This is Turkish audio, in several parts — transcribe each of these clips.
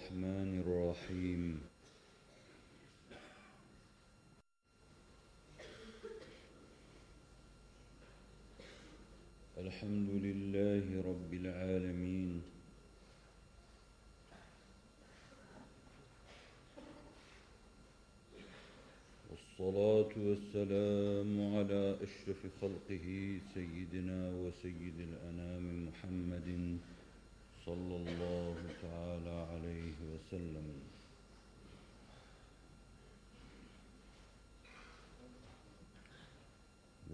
الرحمن الرحيم. الحمد لله رب العالمين. والصلاة والسلام على أشرف خلقه سيدنا وسيد الأنام محمد صلى الله تعالى عليه وسلم.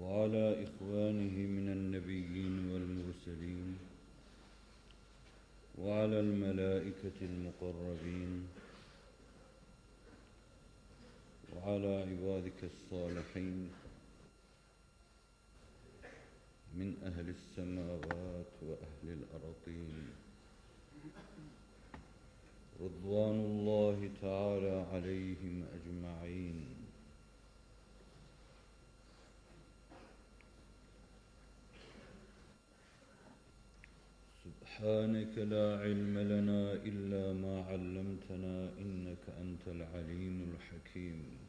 وعلى إخوانه من النبيين والمرسلين وعلى الملائكة المقربين وعلى عبادك الصالحين من أهل السماوات وأهل الأرضين. رضوان الله تعالى عليهم أجمعين. سبحانك لا علم لنا إلا ما علمتنا إنك أنت العليم الحكيم.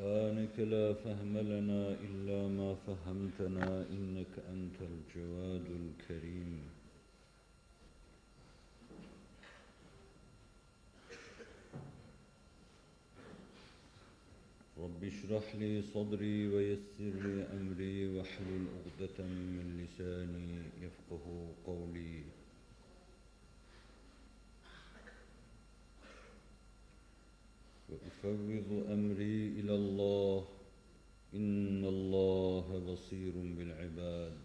سبحانك لا فهم لنا إلا ما فهمتنا إنك أنت الجواد الكريم. رب اشرح لي صدري ويسر لي أمري واحلل عقدة من لساني يفقه قولي. وأفوض أمري إلى الله. إن الله بصير بالعباد.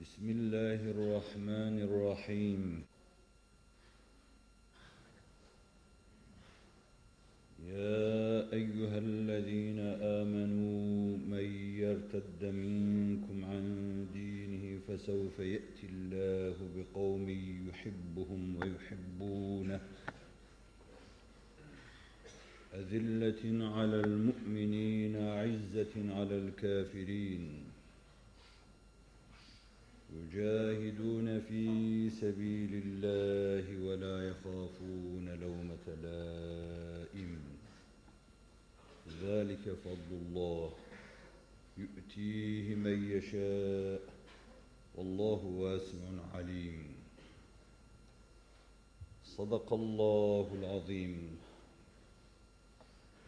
بسم الله الرحمن الرحيم. يا أيها الذين آمنوا من يرتد منكم عن دينه فسوف يأتي الله بقوم يحبهم ويحبونه. أذلة على المؤمنين عزة على الكافرين. يجاهدون في سبيل الله ولا يخافون لومة لائم. ذلك فضل الله. يؤتيه من يشاء والله واسع عليم. صدق الله العظيم.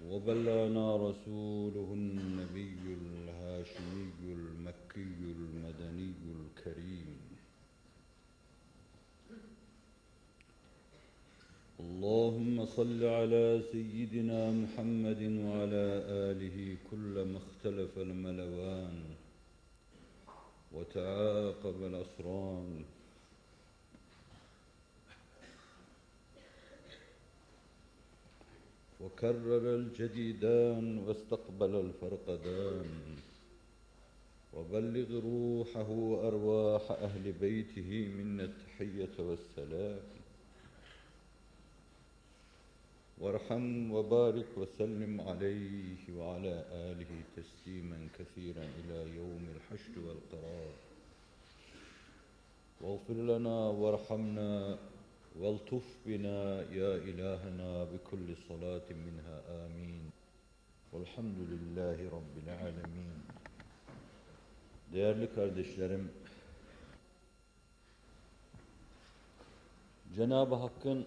وبلغنا رسوله النبي الهاشمي المكي المدني الكريم. اللهم صل على سيدنا محمد وعلى آله كلما اختلف الملوان. وتعاقب الأسران وكرر الجديدان واستقبل الفرقدان. وبلغ روحه أرواح أهل بيته منا التحية والسلام. وارحم وبارك وسلم عليه وعلى آله تسليما كثيرا إلى يوم الحشر والقرار. واغفر لنا وارحمنا والطف بنا يا إلهنا بكل صلاة منها آمين. والحمد لله رب العالمين. Değerli kardeşlerim, Cenab-ı Hakk'ın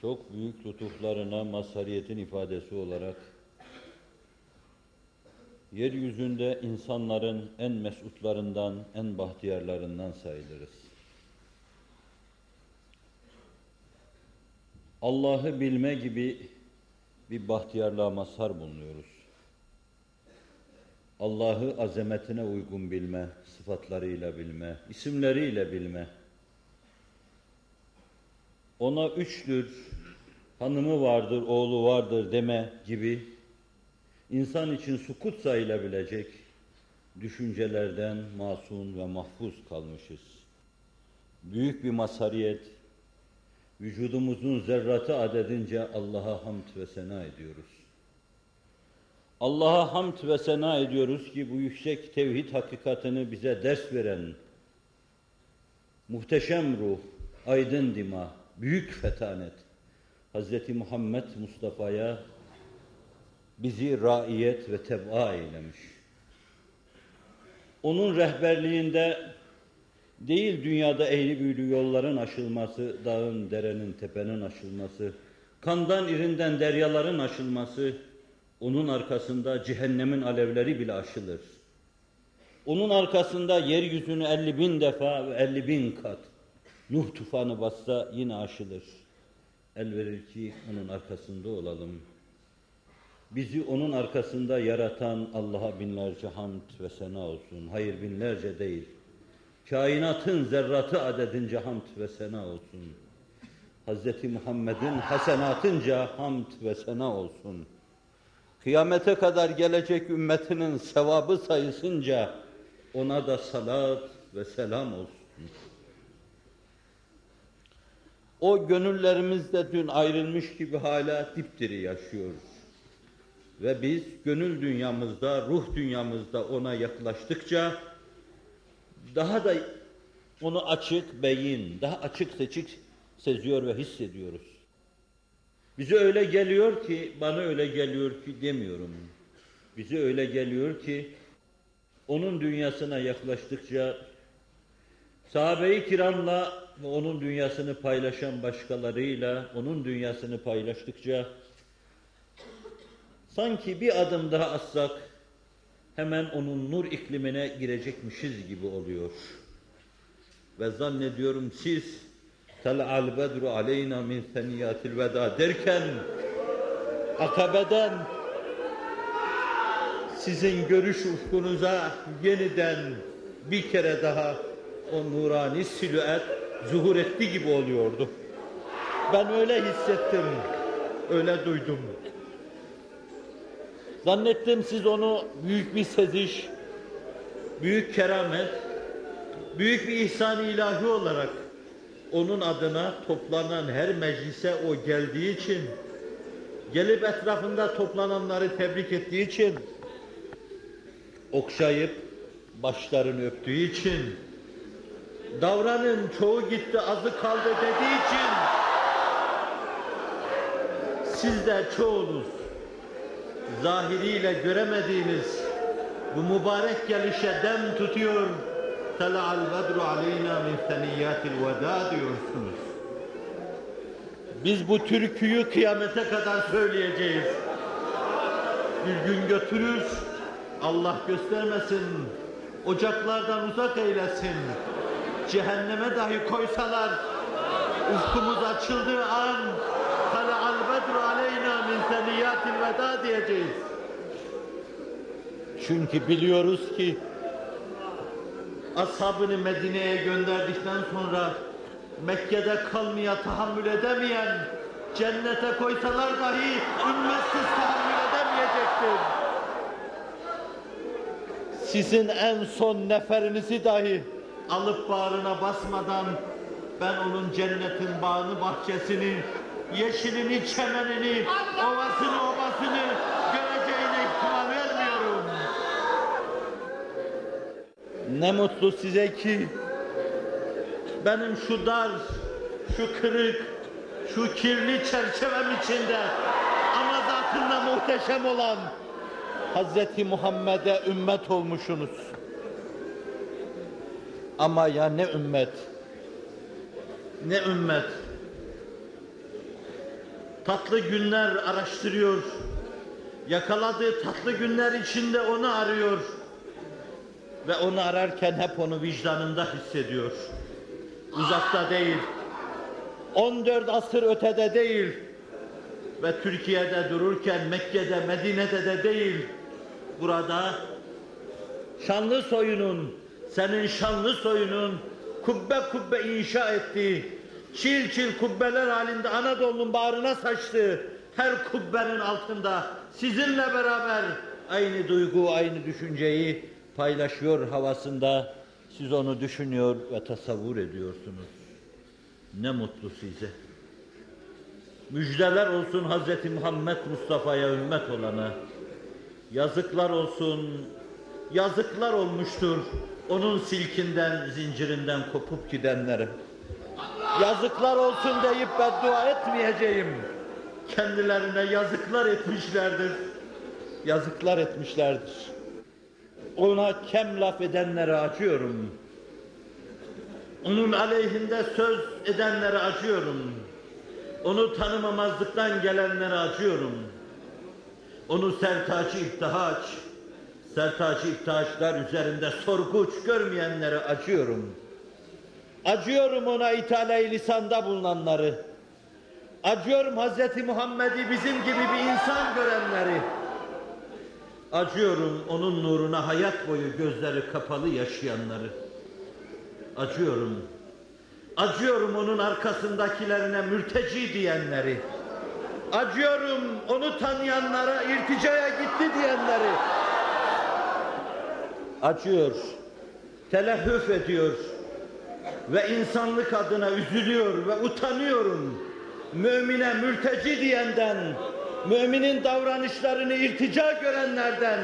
çok büyük lütuflarına mazhariyetin ifadesi olarak yeryüzünde insanların en mesutlarından, en bahtiyarlarından sayılırız. Allah'ı bilme gibi bir bahtiyarlığa mazhar bulunuyoruz. Allah'ı azametine uygun bilme, sıfatlarıyla bilme, isimleriyle bilme. Ona üçtür, hanımı vardır, oğlu vardır deme gibi insan için sukut sayılabilecek düşüncelerden masum ve mahfuz kalmışız. Büyük bir mazhariyet, vücudumuzun zerratı adedince Allah'a hamd ve sena ediyoruz. Allah'a hamd ve sena ediyoruz ki bu yüksek tevhid hakikatini bize ders veren, muhteşem ruh, aydın dima, büyük fetanet, Hz. Muhammed Mustafa'ya bizi raiyet ve tebaa eylemiş. Onun rehberliğinde değil dünyada eğri büğrü yolların aşılması, dağın, derenin, tepenin aşılması, kandan irinden deryaların aşılması, onun arkasında cehennemin alevleri bile aşılır. Onun arkasında yeryüzünü elli bin defa ve elli bin kat Nuh tufanı bassa yine aşılır. El verir ki onun arkasında olalım. Bizi onun arkasında yaratan Allah'a binlerce hamd ve sena olsun. Hayır binlerce değil. Kainatın zerratı adedince hamd ve sena olsun. Hz. Muhammed'in hasenatınca hamd ve sena olsun. Kıyamete kadar gelecek ümmetinin sevabı sayısınca ona da salat ve selam olsun. O gönüllerimizde dün ayrılmış gibi hala dipdiri yaşıyoruz. Ve biz gönül dünyamızda, ruh dünyamızda ona yaklaştıkça daha da onu açık beyin, daha açık seçik seziyor ve hissediyoruz. Bize öyle geliyor ki, bana öyle geliyor ki demiyorum. Bize öyle geliyor ki, onun dünyasına yaklaştıkça, sahabe-i kiramla ve onun dünyasını paylaşan başkalarıyla, onun dünyasını paylaştıkça, sanki bir adım daha atsak, hemen onun nur iklimine girecekmişiz gibi oluyor. Ve zannediyorum siz, Tel'al bedru aleyna min seniyatil veda derken, akabeden sizin görüş ufkunuza yeniden bir kere daha o nurani silüet zuhur etti gibi oluyordu. Ben öyle hissettim, öyle duydum. Zannettim siz onu büyük bir seziş, büyük keramet, büyük bir ihsan ilahi olarak onun adına toplanan her meclise o geldiği için, gelip etrafında toplananları tebrik ettiği için, okşayıp başlarını öptüğü için, davranın çoğu gitti azı kaldı dediği için, siz de çoğunuz zahiriyle göremediğiniz bu mübarek gelişe dem tutuyor, Tela'al bedru aleyna min seniyyatil veda diyorsunuz. Biz bu türküyü kıyamete kadar söyleyeceğiz. Bir gün götürür, Allah göstermesin, ocaklardan uzak eylesin. Cehenneme dahi koysalar, ufkumuz açıldığı an, Tela'al bedru aleyna min seniyyatil veda diyeceğiz. Çünkü biliyoruz ki ashabını Medine'ye gönderdikten sonra Mekke'de kalmaya tahammül edemeyen, cennete koysalar dahi ümmetsiz tahammül edemeyecektir. Sizin en son neferinizi dahi alıp bağrına basmadan ben onun cennetin bağını, bahçesini, yeşilini, çemenini, ovasını, obasını göreceğine ihtimal vermiyorum. Ne mutlu size ki benim şu dar, şu kırık, şu kirli çerçevem içinde ama zatında muhteşem olan Hz. Muhammed'e ümmet olmuşsunuz. Ama ya ne ümmet, ne ümmet. Tatlı günler araştırıyor, yakaladığı tatlı günler içinde onu arıyor. Ve onu ararken hep onu vicdanında hissediyor. Uzakta değil, 14 asır ötede değil. Ve Türkiye'de dururken Mekke'de, Medine'de de değil, burada şanlı soyunun, senin şanlı soyunun kubbe kubbe inşa ettiği, çil çil kubbeler halinde Anadolu'nun bağrına saçtığı her kubbenin altında sizinle beraber aynı duygu, aynı düşünceyi paylaşıyor havasında siz onu düşünüyor ve tasavvur ediyorsunuz. Ne mutlu size. Müjdeler olsun Hz. Muhammed Mustafa'ya ümmet olana. Yazıklar olsun, yazıklar olmuştur onun silkinden, zincirinden kopup gidenlere. Yazıklar olsun deyip beddua etmeyeceğim. Kendilerine yazıklar etmişlerdir. Yazıklar etmişlerdir. Ona kem laf edenlere acıyorum. Onun aleyhinde söz edenlere acıyorum. Onu tanımamazlıktan gelenlere acıyorum. Onu sertacı iptihaç, sertacı iptihaçlar üzerinde sorguç görmeyenlere acıyorum. Acıyorum ona ithale lisanda bulunanları. Acıyorum Hz. Muhammed'i bizim gibi bir insan görenleri. Acıyorum onun nuruna hayat boyu gözleri kapalı yaşayanları. Acıyorum. Acıyorum onun arkasındakilerine mürteci diyenleri. Acıyorum onu tanıyanlara irticaya gitti diyenleri. Acıyor. Telehüf ediyor. Ve insanlık adına üzülüyor ve utanıyorum. Mümine mürteci diyenden, müminin davranışlarını irtica görenlerden,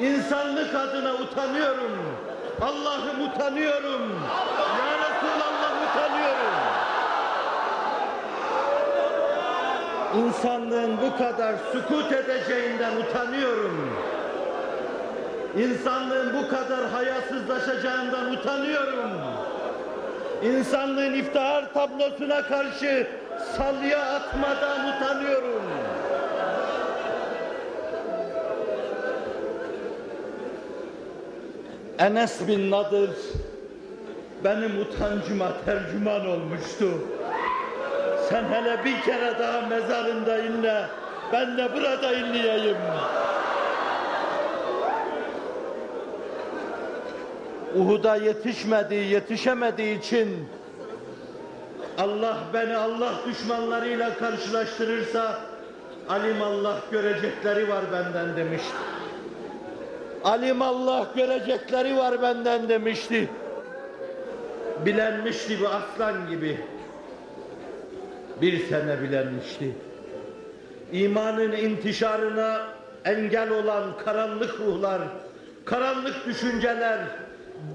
insanlık adına utanıyorum. Allah'ım utanıyorum. Ya Resulallah utanıyorum. İnsanlığın bu kadar sukut edeceğinden utanıyorum. İnsanlığın bu kadar hayasızlaşacağından utanıyorum. İnsanlığın iftihar tablosuna karşı salya atmadan utanıyorum. Enes bin Nadir benim utancıma tercüman olmuştu. Sen hele bir kere daha mezarında inle, ben de burada inleyeyim. Uhud'a yetişmediği, yetişemediği için Allah beni Allah düşmanlarıyla karşılaştırırsa alim Allah görecekleri var benden demişti. Alim Allah görecekleri var benden demişti. Bilenmişti bu aslan gibi. Bir sene bilenmişti. İmanın intişarına engel olan karanlık ruhlar, karanlık düşünceler,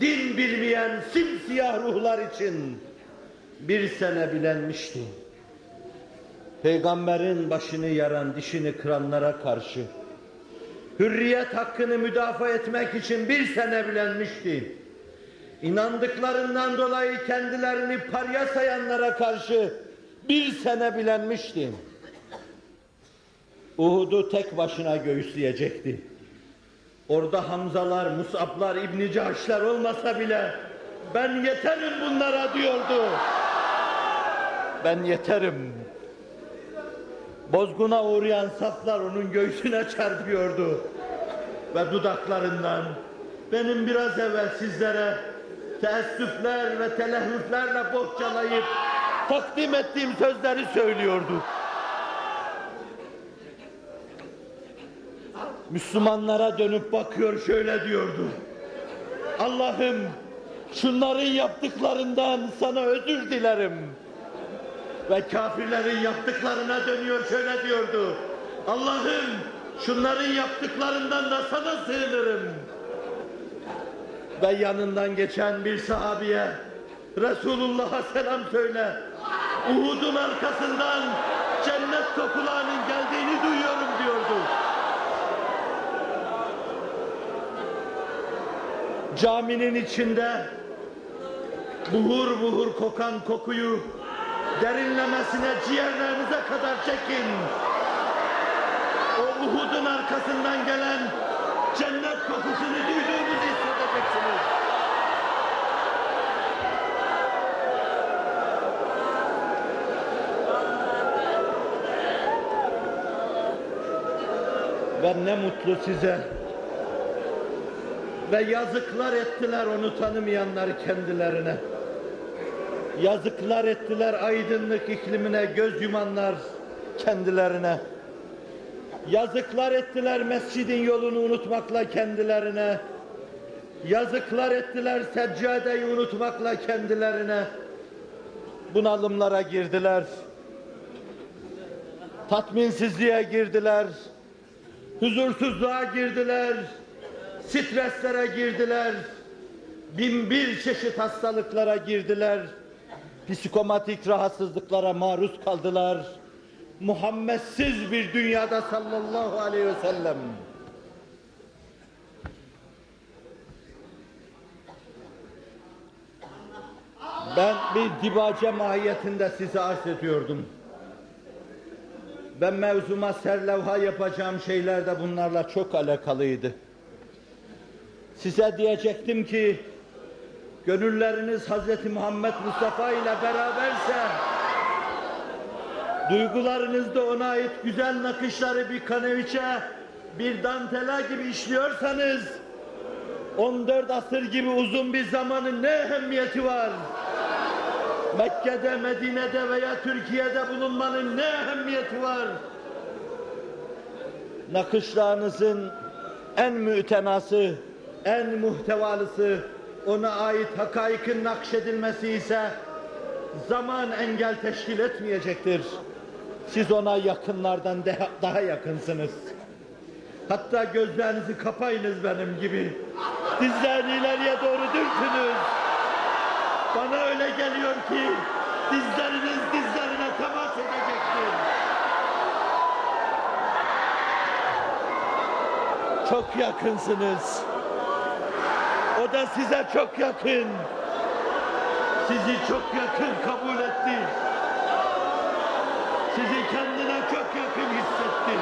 din bilmeyen simsiyah ruhlar için bir sene bilenmişti. Peygamberin başını yaran, dişini kıranlara karşı hürriyet hakkını müdafaa etmek için bir sene bilenmişti. İnandıklarından dolayı kendilerini parya sayanlara karşı bir sene bilenmişti. Uhud'u tek başına göğüsleyecekti. Orada Hamzalar, Musablar, İbn Cahşler olmasa bile ben yeterim bunlara diyordu. Ben yeterim. Bozguna uğrayan saflar onun göğsüne çarpıyordu. Ve dudaklarından benim biraz evvel sizlere teessüfler ve telehüflerle bohçalayıp takdim ettiğim sözleri söylüyordu. Müslümanlara dönüp bakıyor şöyle diyordu. Allah'ım şunların yaptıklarından sana özür dilerim. Ve kafirlerin yaptıklarına dönüyor şöyle diyordu. Allah'ım şunların yaptıklarından da sana sığınırım. Ve yanından geçen bir sahabiye Resulullah'a selam söyle. Uhud'un arkasından cennet kokularının geldiğini duyuyorum diyordu. Caminin içinde buhur buhur kokan kokuyu derinlemesine ciğerlerinize kadar çekin. O Uhud'un arkasından gelen cennet kokusunu duyduğunuzu hissedeceksiniz. Ve ne mutlu size. Ve yazıklar ettiler onu tanımayanlar kendilerine. Yazıklar ettiler aydınlık iklimine göz yumanlar kendilerine. Yazıklar ettiler mescidin yolunu unutmakla kendilerine. Yazıklar ettiler seccadeyi unutmakla kendilerine. Bunalımlara girdiler. Tatminsizliğe girdiler. Huzursuzluğa girdiler. Streslere girdiler. Bin bir çeşit hastalıklara girdiler. Psikomatik rahatsızlıklara maruz kaldılar. Muhammedsiz bir dünyada sallallahu aleyhi ve sellem. Ben bir dibace mahiyetinde size arz ediyordum. Ben mevzuma serlevha yapacağım şeyler de bunlarla çok alakalıydı. Size diyecektim ki, gönülleriniz Hz. Muhammed Mustafa ile beraberse, duygularınızda ona ait güzel nakışları bir kaneviçe, bir dantela gibi işliyorsanız, 14 asır gibi uzun bir zamanın ne ehemmiyeti var? Mekke'de, Medine'de veya Türkiye'de bulunmanın ne ehemmiyeti var? Nakışlarınızın en mütenası, en muhtevalısı, ona ait hakaikin nakşedilmesi ise zaman engel teşkil etmeyecektir. Siz ona yakınlardan daha yakınsınız. Hatta gözlerinizi kapayınız benim gibi. Dizlerini ileriye doğru dürtünüz. Bana öyle geliyor ki dizleriniz dizlerine temas edecektir. Çok yakınsınız. O da size çok yakın. Sizi çok yakın kabul etti. Sizi kendine çok yakın hissetti.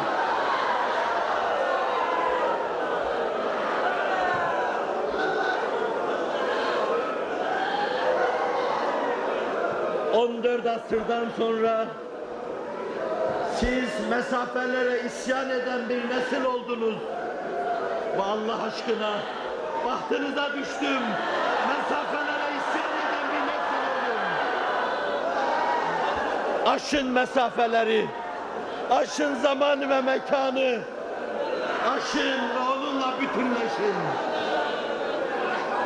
On dört asırdan sonra siz mesafelere isyan eden bir nesil oldunuz. Ve Allah aşkına bahtınıza düştüm. Mesafelere isyan eden bir nesil olun. Aşın mesafeleri, aşın zamanı ve mekanı, aşın ve onunla bütünleşin.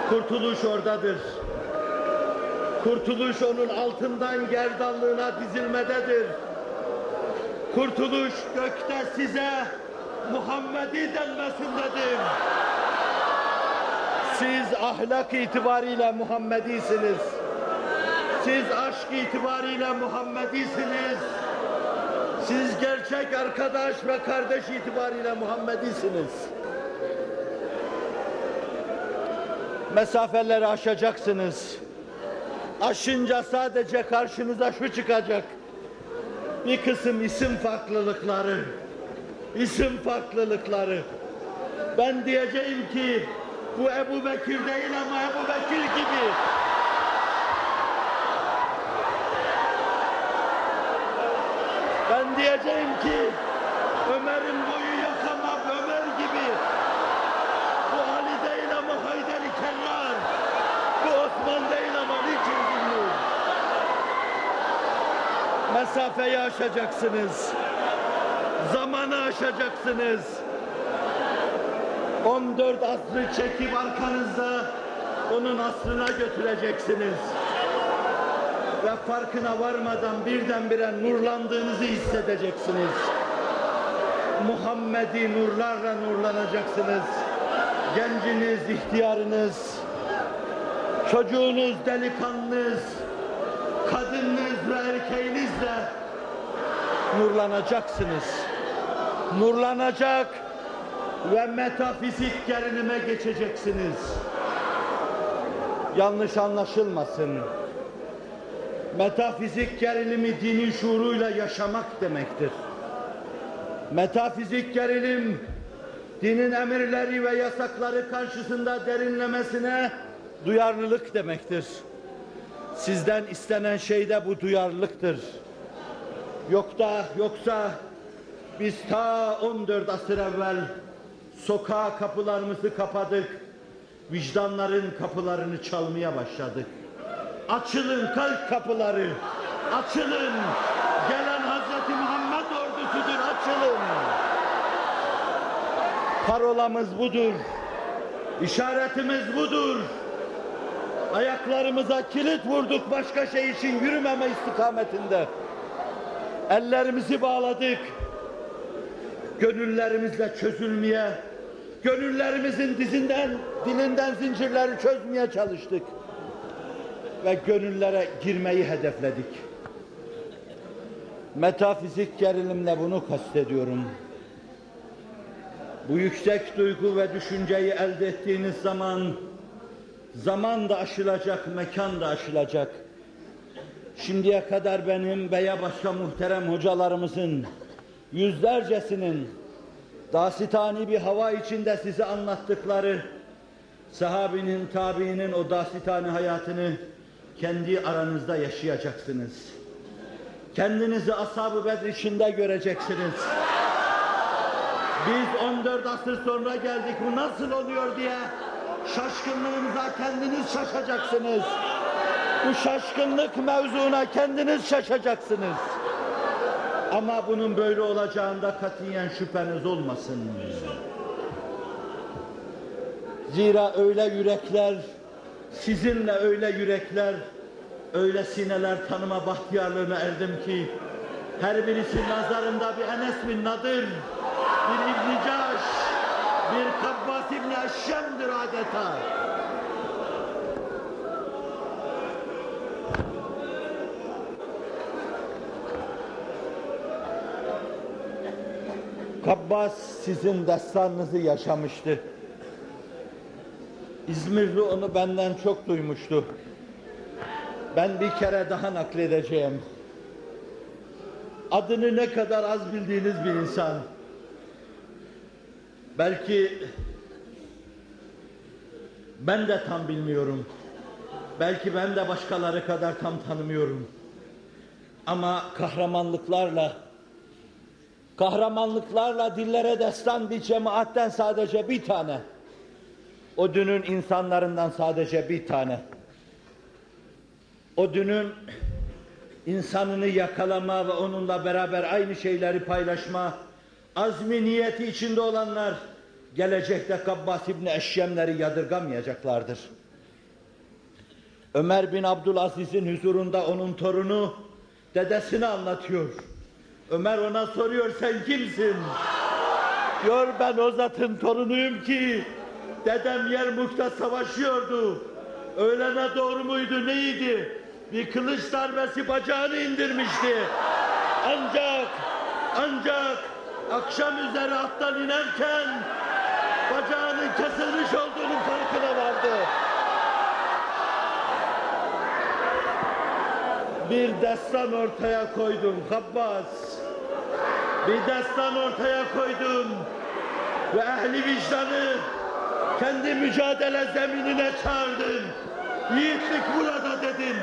Kurtuluş oradadır. Kurtuluş onun altından gerdanlığına dizilmededir. Kurtuluş gökte size Muhammedi denmesindedir. Siz ahlak itibariyle Muhammedisiniz. Siz aşk itibariyle Muhammedisiniz. Siz gerçek arkadaş ve kardeş itibariyle Muhammedisiniz. Mesafeleri aşacaksınız. Aşınca sadece karşınıza şu çıkacak. Bir kısım isim farklılıkları. isim farklılıkları. Ben diyeceğim ki bu Ebu Bekir değil ama Ebu Bekir gibi. Ben diyeceğim ki Ömer'in boyu yok Ömer gibi. Bu Ali değil ama Haydar-ı Kerrar. Bu Osman değil ama niçin Zünnur? Mesafeyi aşacaksınız. Zamanı aşacaksınız. 14 asrı çekip arkanızda onun asrına götüreceksiniz. Ve farkına varmadan birdenbire nurlandığınızı hissedeceksiniz. Muhammedi nurlarla nurlanacaksınız. Genciniz, ihtiyarınız, çocuğunuz, delikanlınız, kadınınız ve erkeğinizle nurlanacaksınız. Nurlanacak ve metafizik gerilime geçeceksiniz. Yanlış anlaşılmasın. Metafizik gerilimi dinin şuuruyla yaşamak demektir. Metafizik gerilim dinin emirleri ve yasakları karşısında derinlemesine duyarlılık demektir. Sizden istenen şey de bu duyarlılıktır. Yok da yoksa biz ta 14 asır evvel sokağa kapılarımızı kapadık. Vicdanların kapılarını çalmaya başladık. Açılın kalp kapıları. Açılın. Gelen Hazreti Muhammed ordusudur. Açılın. Parolamız budur. İşaretimiz budur. Ayaklarımıza kilit vurduk başka şey için yürümeme istikametinde. Ellerimizi bağladık. Gönüllerimizle çözülmeye, gönüllerimizin dizinden, dilinden zincirleri çözmeye çalıştık. Ve gönüllere girmeyi hedefledik. Metafizik gerilimle bunu kastediyorum. Bu yüksek duygu ve düşünceyi elde ettiğiniz zaman zaman da aşılacak, mekan da aşılacak. Şimdiye kadar benim veya başka muhterem hocalarımızın yüzlercesinin dasitani bir hava içinde size anlattıkları sahabinin, tabiinin o dasitani hayatını kendi aranızda yaşayacaksınız. Kendinizi ashab-ı bedr içinde göreceksiniz. Biz 14 asır sonra geldik bu nasıl oluyor diye şaşkınlığınıza kendiniz şaşacaksınız. Bu şaşkınlık mevzuna kendiniz şaşacaksınız. Ama bunun böyle olacağında katiyen şüpheniz olmasın. Zira öyle yürekler, sizinle öyle yürekler, öyle sineler tanıma bahtiyarlığına erdim ki her birisi nazarında bir Enes bin Nadir, bir İbn Caş, bir Kabbas İbni Eşşem'dir adeta. Kabbas sizin destanınızı yaşamıştı. İzmirli onu benden çok duymuştu. Ben bir kere daha nakledeceğim. Adını ne kadar az bildiğiniz bir insan. Belki ben de tam bilmiyorum. Belki ben de başkaları kadar tam tanımıyorum. Ama kahramanlıklarla kahramanlıklarla dillere destan bir cemaatten sadece bir tane. O dünün insanlarından sadece bir tane. O dünün insanını yakalama ve onunla beraber aynı şeyleri paylaşma azmi niyeti içinde olanlar gelecekte Kabbas İbni Eşyemleri yadırgamayacaklardır. Ömer bin Abdülaziz'in huzurunda onun torunu dedesini anlatıyor. Ömer ona soruyor sen kimsin? Diyor ben o zatın torunuyum ki dedem Yermuk'ta savaşıyordu. Öğlene doğru muydu neydi? Bir kılıç darbesi bacağını indirmişti. Ancak ancak akşam üzeri attan inerken bacağının kesilmiş olduğunun farkına vardı. Bir destan ortaya koydum Kabbas. Bir destan ortaya koydum. Ve ehli vicdanı kendi mücadele zeminine çağırdın. Yiğitlik burada dedin.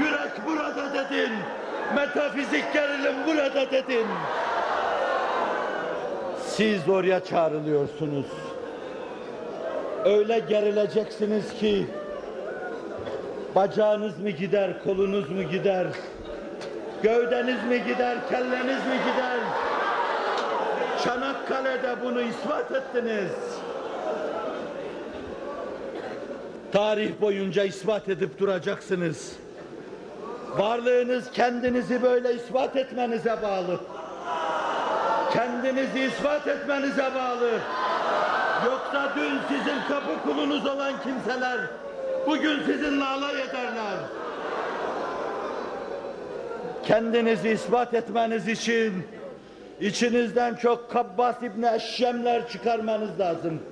Yürek burada dedin. Metafizik gerilim burada dedin. Siz oraya çağrılıyorsunuz. Öyle gerileceksiniz ki bacağınız mı gider, kolunuz mu gider, gövdeniz mi gider, kelleniz mi gider? Çanakkale'de bunu ispat ettiniz. Tarih boyunca ispat edip duracaksınız. Varlığınız kendinizi böyle ispat etmenize bağlı. Kendinizi ispat etmenize bağlı. Yoksa dün sizin kapı kulunuz olan kimseler bugün sizinle alay ederler. Kendinizi ispat etmeniz için içinizden çok Kabbas İbni Eşşemler çıkarmanız lazım.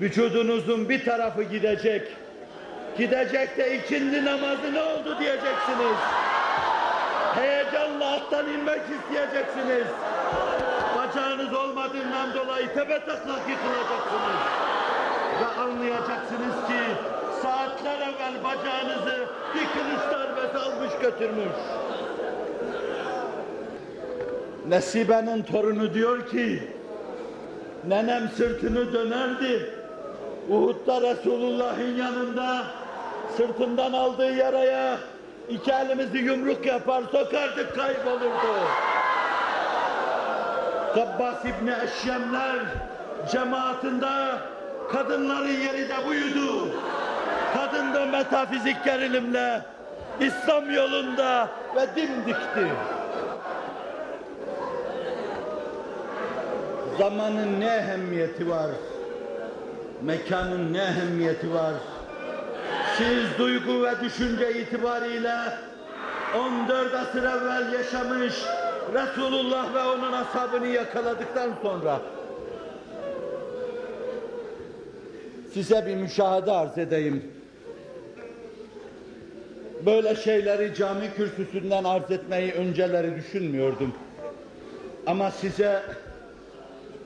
Vücudunuzun bir tarafı gidecek. Gidecek de ikindi namazı ne oldu diyeceksiniz. Heyecanla attan inmek isteyeceksiniz. Bacağınız olmadığından dolayı tepe taklak yıkılacaksınız. Ve anlayacaksınız ki saatler evvel bacağınızı bir kılıç darbesi almış götürmüş. Nesibe'nin torunu diyor ki, nenem sırtını dönerdi. Uhud'da Resulullah'ın yanında sırtından aldığı yaraya iki elimizi yumruk yapar sokardık kaybolurdu. Kabbas İbni Eşyemler cemaatinde Kadınların yeri de buydu. Kadın da metafizik gerilimle İslam yolunda ve dimdikti. Zamanın ne ehemmiyeti var? Mekanın ne ehemmiyeti var? Siz duygu ve düşünce itibariyle 14 asır evvel yaşamış Resulullah ve onun ashabını yakaladıktan sonra size bir müşahede arz edeyim. Böyle şeyleri cami kürsüsünden arz etmeyi önceleri düşünmüyordum. Ama size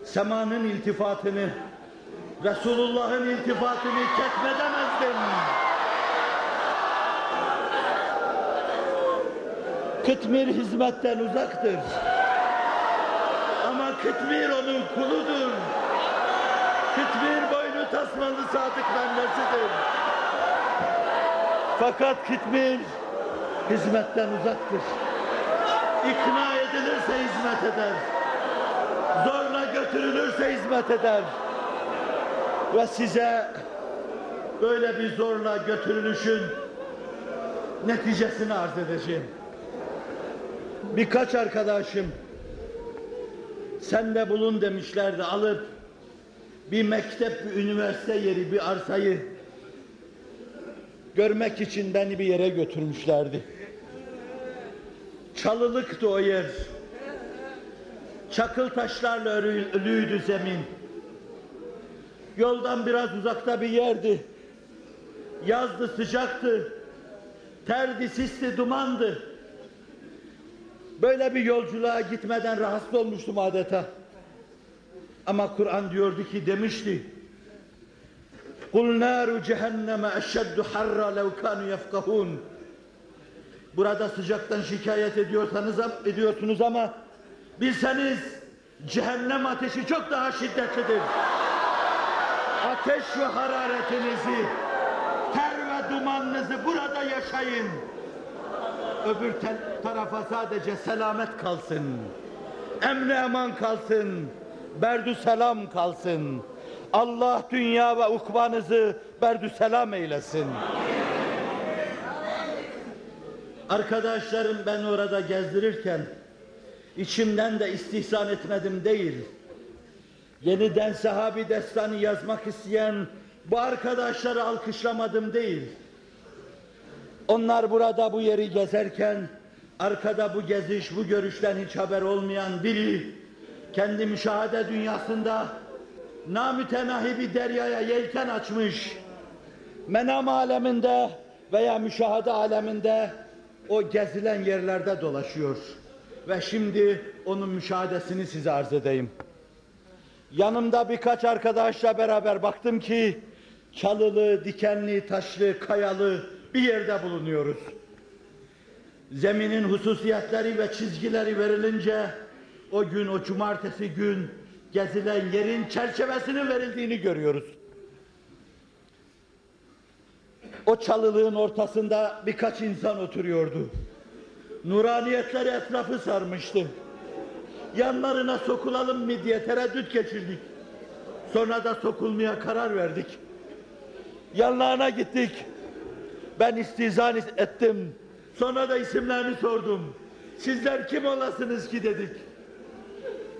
semanın iltifatını, Resulullah'ın iltifatını ketmedemezdim. Kıtmir hizmetten uzaktır. Ama Kıtmir onun kuludur. Kıtmir boynu tasmalı sadık bendesidir. Fakat Kıtmir hizmetten uzaktır. İkna edilirse hizmet eder. Zorla götürülürse hizmet eder. Ve size böyle bir zorla götürülüşün neticesini arz edeceğim. Birkaç arkadaşım sen de bulun demişlerdi alıp bir mektep, bir üniversite yeri, bir arsayı görmek için beni bir yere götürmüşlerdi. Çalılıktı o yer. Çakıl taşlarla örülüydü zemin. Yoldan biraz uzakta bir yerdi. Yazdı, sıcaktı. Terdi, sisti, dumandı. Böyle bir yolculuğa gitmeden rahatsız olmuştum adeta. Ama Kur'an diyordu ki demişti. Kul naru cehenneme eşeddu harra lev kanu yefkahun. Burada sıcaktan şikayet ediyorsanız ediyorsunuz ama bilseniz cehennem ateşi çok daha şiddetlidir. Ateş ve hararetinizi, ter ve dumanınızı burada yaşayın. Öbür tarafa sadece selamet kalsın. Emni eman kalsın. Berdü selam kalsın. Allah dünya ve ukbanızı berdü selam eylesin. Arkadaşlarım ben orada gezdirirken içimden de istihsan etmedim değil. Yeniden sahabi destanı yazmak isteyen bu arkadaşları alkışlamadım değil. Onlar burada bu yeri gezerken arkada bu geziş, bu görüşten hiç haber olmayan biri kendi müşahede dünyasında namütenahi bir deryaya yelken açmış. Menam aleminde veya müşahede aleminde o gezilen yerlerde dolaşıyor. Ve şimdi onun müşahedesini size arz edeyim. Yanımda birkaç arkadaşla beraber baktım ki çalılı, dikenli, taşlı, kayalı bir yerde bulunuyoruz. Zeminin hususiyetleri ve çizgileri verilince o gün, o cumartesi gün gezilen yerin çerçevesinin verildiğini görüyoruz. O çalılığın ortasında birkaç insan oturuyordu. Nuraniyetleri etrafı sarmıştı. Yanlarına sokulalım mı diye tereddüt geçirdik. Sonra da sokulmaya karar verdik. Yanlarına gittik. Ben istizan ettim. Sonra da isimlerini sordum. Sizler kim olasınız ki dedik.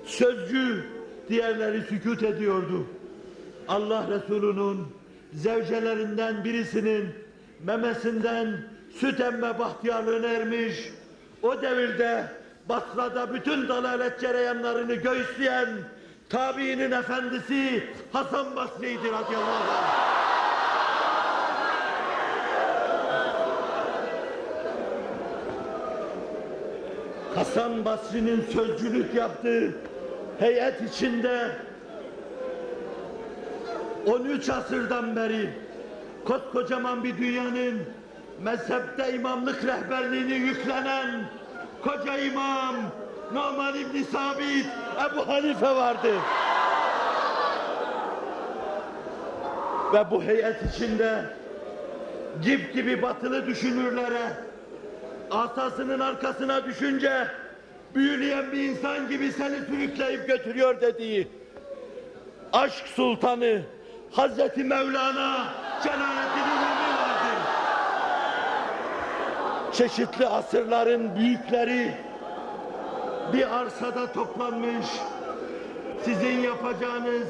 Sözcü diğerleri sükut ediyordu. Allah Resulü'nün zevcelerinden birisinin memesinden süt emme bahtiyarlığına ermiş. O devirde Basra'da bütün dalalet cereyanlarını göğüsleyen tabiinin efendisi Hasan Basri'ydi radıyallahu anh. Hasan Basri'nin sözcülük yaptığı heyet içinde 13 asırdan beri koskocaman bir dünyanın mezhepte imamlık rehberliğini yüklenen koca imam Numan İbni Sabit Ebu Hanife vardı. Ve bu heyet içinde gip gibi batılı düşünürlere asasının arkasına düşünce büyüleyen bir insan gibi seni sürükleyip götürüyor dediği aşk sultanı Hazreti Mevlana Celaleddin Rumi. Çeşitli asırların büyükleri bir arsada toplanmış. Sizin yapacağınız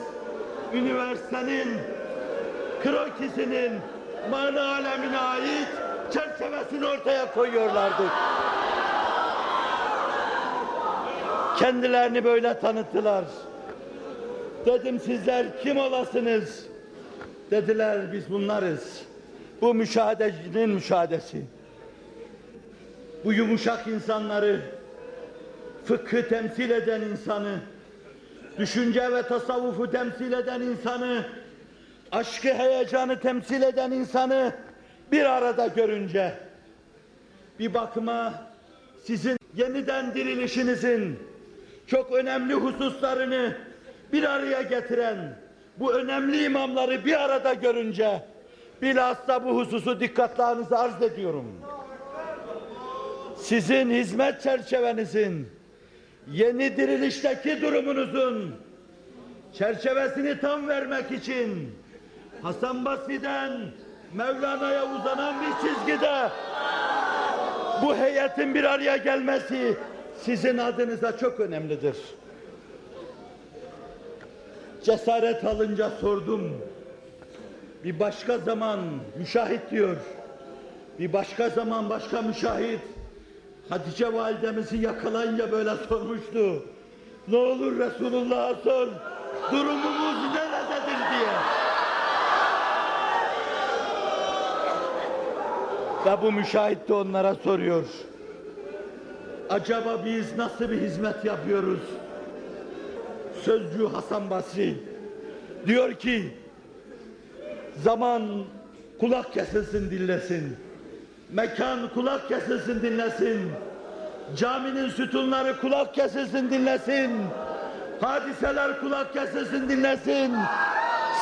üniversitenin krokisinin mana alemine ait çerçevesini ortaya koyuyorlardı. Kendilerini böyle tanıttılar. Dedim sizler kim olasınız? Dediler biz bunlarız. Bu müşahedecinin müşahedesi. Bu yumuşak insanları, fıkhı temsil eden insanı, düşünce ve tasavvufu temsil eden insanı, aşkı heyecanı temsil eden insanı bir arada görünce bir bakıma sizin yeniden dirilişinizin çok önemli hususlarını bir araya getiren bu önemli imamları bir arada görünce bilhassa bu hususu dikkatlerinize arz ediyorum. Sizin hizmet çerçevenizin yeni dirilişteki durumunuzun çerçevesini tam vermek için Hasan Basri'den Mevlana'ya uzanan bir çizgide bu heyetin bir araya gelmesi sizin adınıza çok önemlidir. Cesaret alınca sordum. Bir başka zaman müşahit diyor. Bir başka zaman başka müşahit. Hatice validemizi yakalayınca böyle sormuştu. Ne olur Resulullah'a sor. Durumumuz nerededir diye. Ve bu müşahit de onlara soruyor. Acaba biz nasıl bir hizmet yapıyoruz? Sözcü Hasan Basri diyor ki zaman kulak kesilsin dinlesin. Mekan kulak kesilsin dinlesin. Caminin sütunları kulak kesilsin dinlesin. Hadiseler kulak kesilsin dinlesin.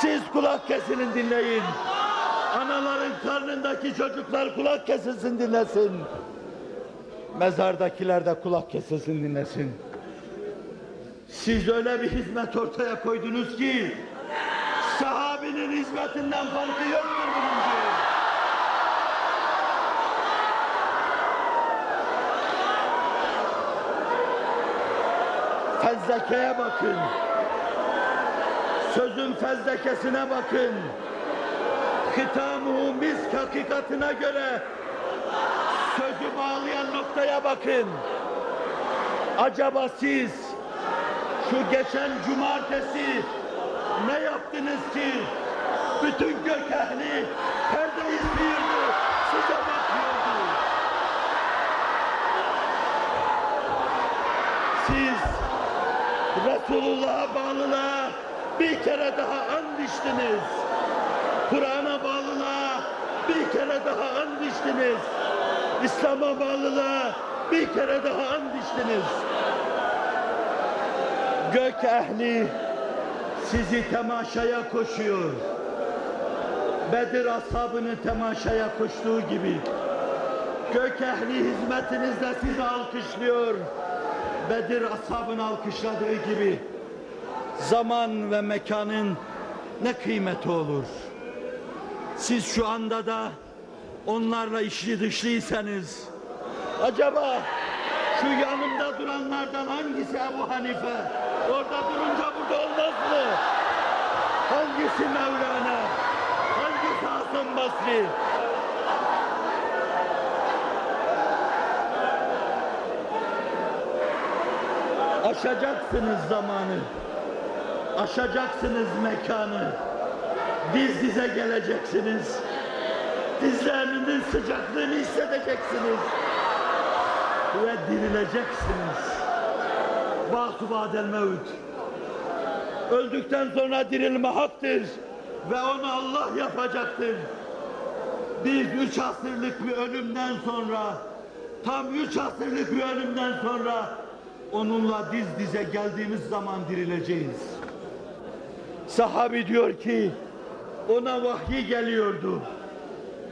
Siz kulak kesilin dinleyin. Anaların karnındaki çocuklar kulak kesilsin dinlesin. Mezardakiler de kulak kesilsin dinlesin. Siz öyle bir hizmet ortaya koydunuz ki sahabinin hizmetinden farkı yoktur bunun diyor. Fezlekeye bakın. Sözün fezlekesine bakın. Hitamuhu misk hakikatine göre sözü bağlayan noktaya bakın. Acaba siz şu geçen cumartesi ne yaptınız ki bütün gök ehli perdeyi sıyırdı, size bakıyordu. Siz Resulullah'a bağlılığa bir kere daha and içtiniz. Kur'an'a bağlılığa bir kere daha and içtiniz. İslam'a bağlılığa bir kere daha and içtiniz. Gök ehli sizi temaşaya koşuyor. Bedir ashabını temaşaya koştuğu gibi. Gök ehli hizmetinizde sizi alkışlıyor. Bedir ashabını alkışladığı gibi. Zaman ve mekanın ne kıymeti olur? Siz şu anda da onlarla işli dışlıysanız acaba şu yanımda duranlardan hangisi Ebu Hanife? Orada durunca burada olmaz mı? Hangisi Mevlana? Hangisi Hasan Basri? Aşacaksınız zamanı. Aşacaksınız mekanı. Diz dize geleceksiniz. Dizlerinizin sıcaklığını hissedeceksiniz. Ve dirileceksiniz. Ba'su ba'del mevt. Öldükten sonra dirilme haktır. Ve onu Allah yapacaktır. Biz üç asırlık bir ölümden sonra, tam üç asırlık bir ölümden sonra onunla diz dize geldiğimiz zaman dirileceğiz. Sahabi diyor ki ona vahiy geliyordu.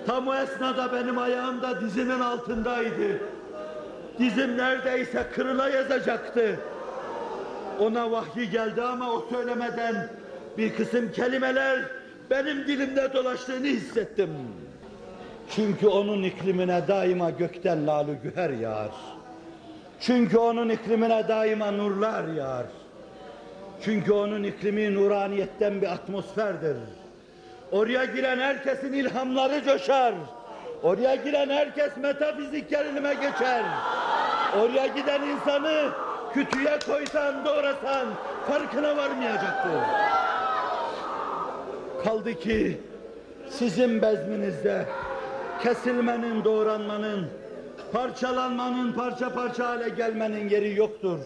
Tam o esnada benim ayağım da dizimin altındaydı. Dizim neredeyse kırıla yazacaktı. Ona vahiy geldi ama o söylemeden bir kısım kelimeler benim dilimde dolaştığını hissettim. Çünkü onun iklimine daima gökten lalü güher yağar. Çünkü onun iklimine daima nurlar yağar. Çünkü onun iklimi nuraniyetten bir atmosferdir. Oraya giren herkesin ilhamları coşar. Oraya giren herkes metafizik gerilime geçer. Oraya giden insanı kütüye koysan doğrasan farkına varmayacaktır. Kaldı ki sizin bezminizde kesilmenin, doğranmanın, parçalanmanın, parça parça hale gelmenin yeri yoktur.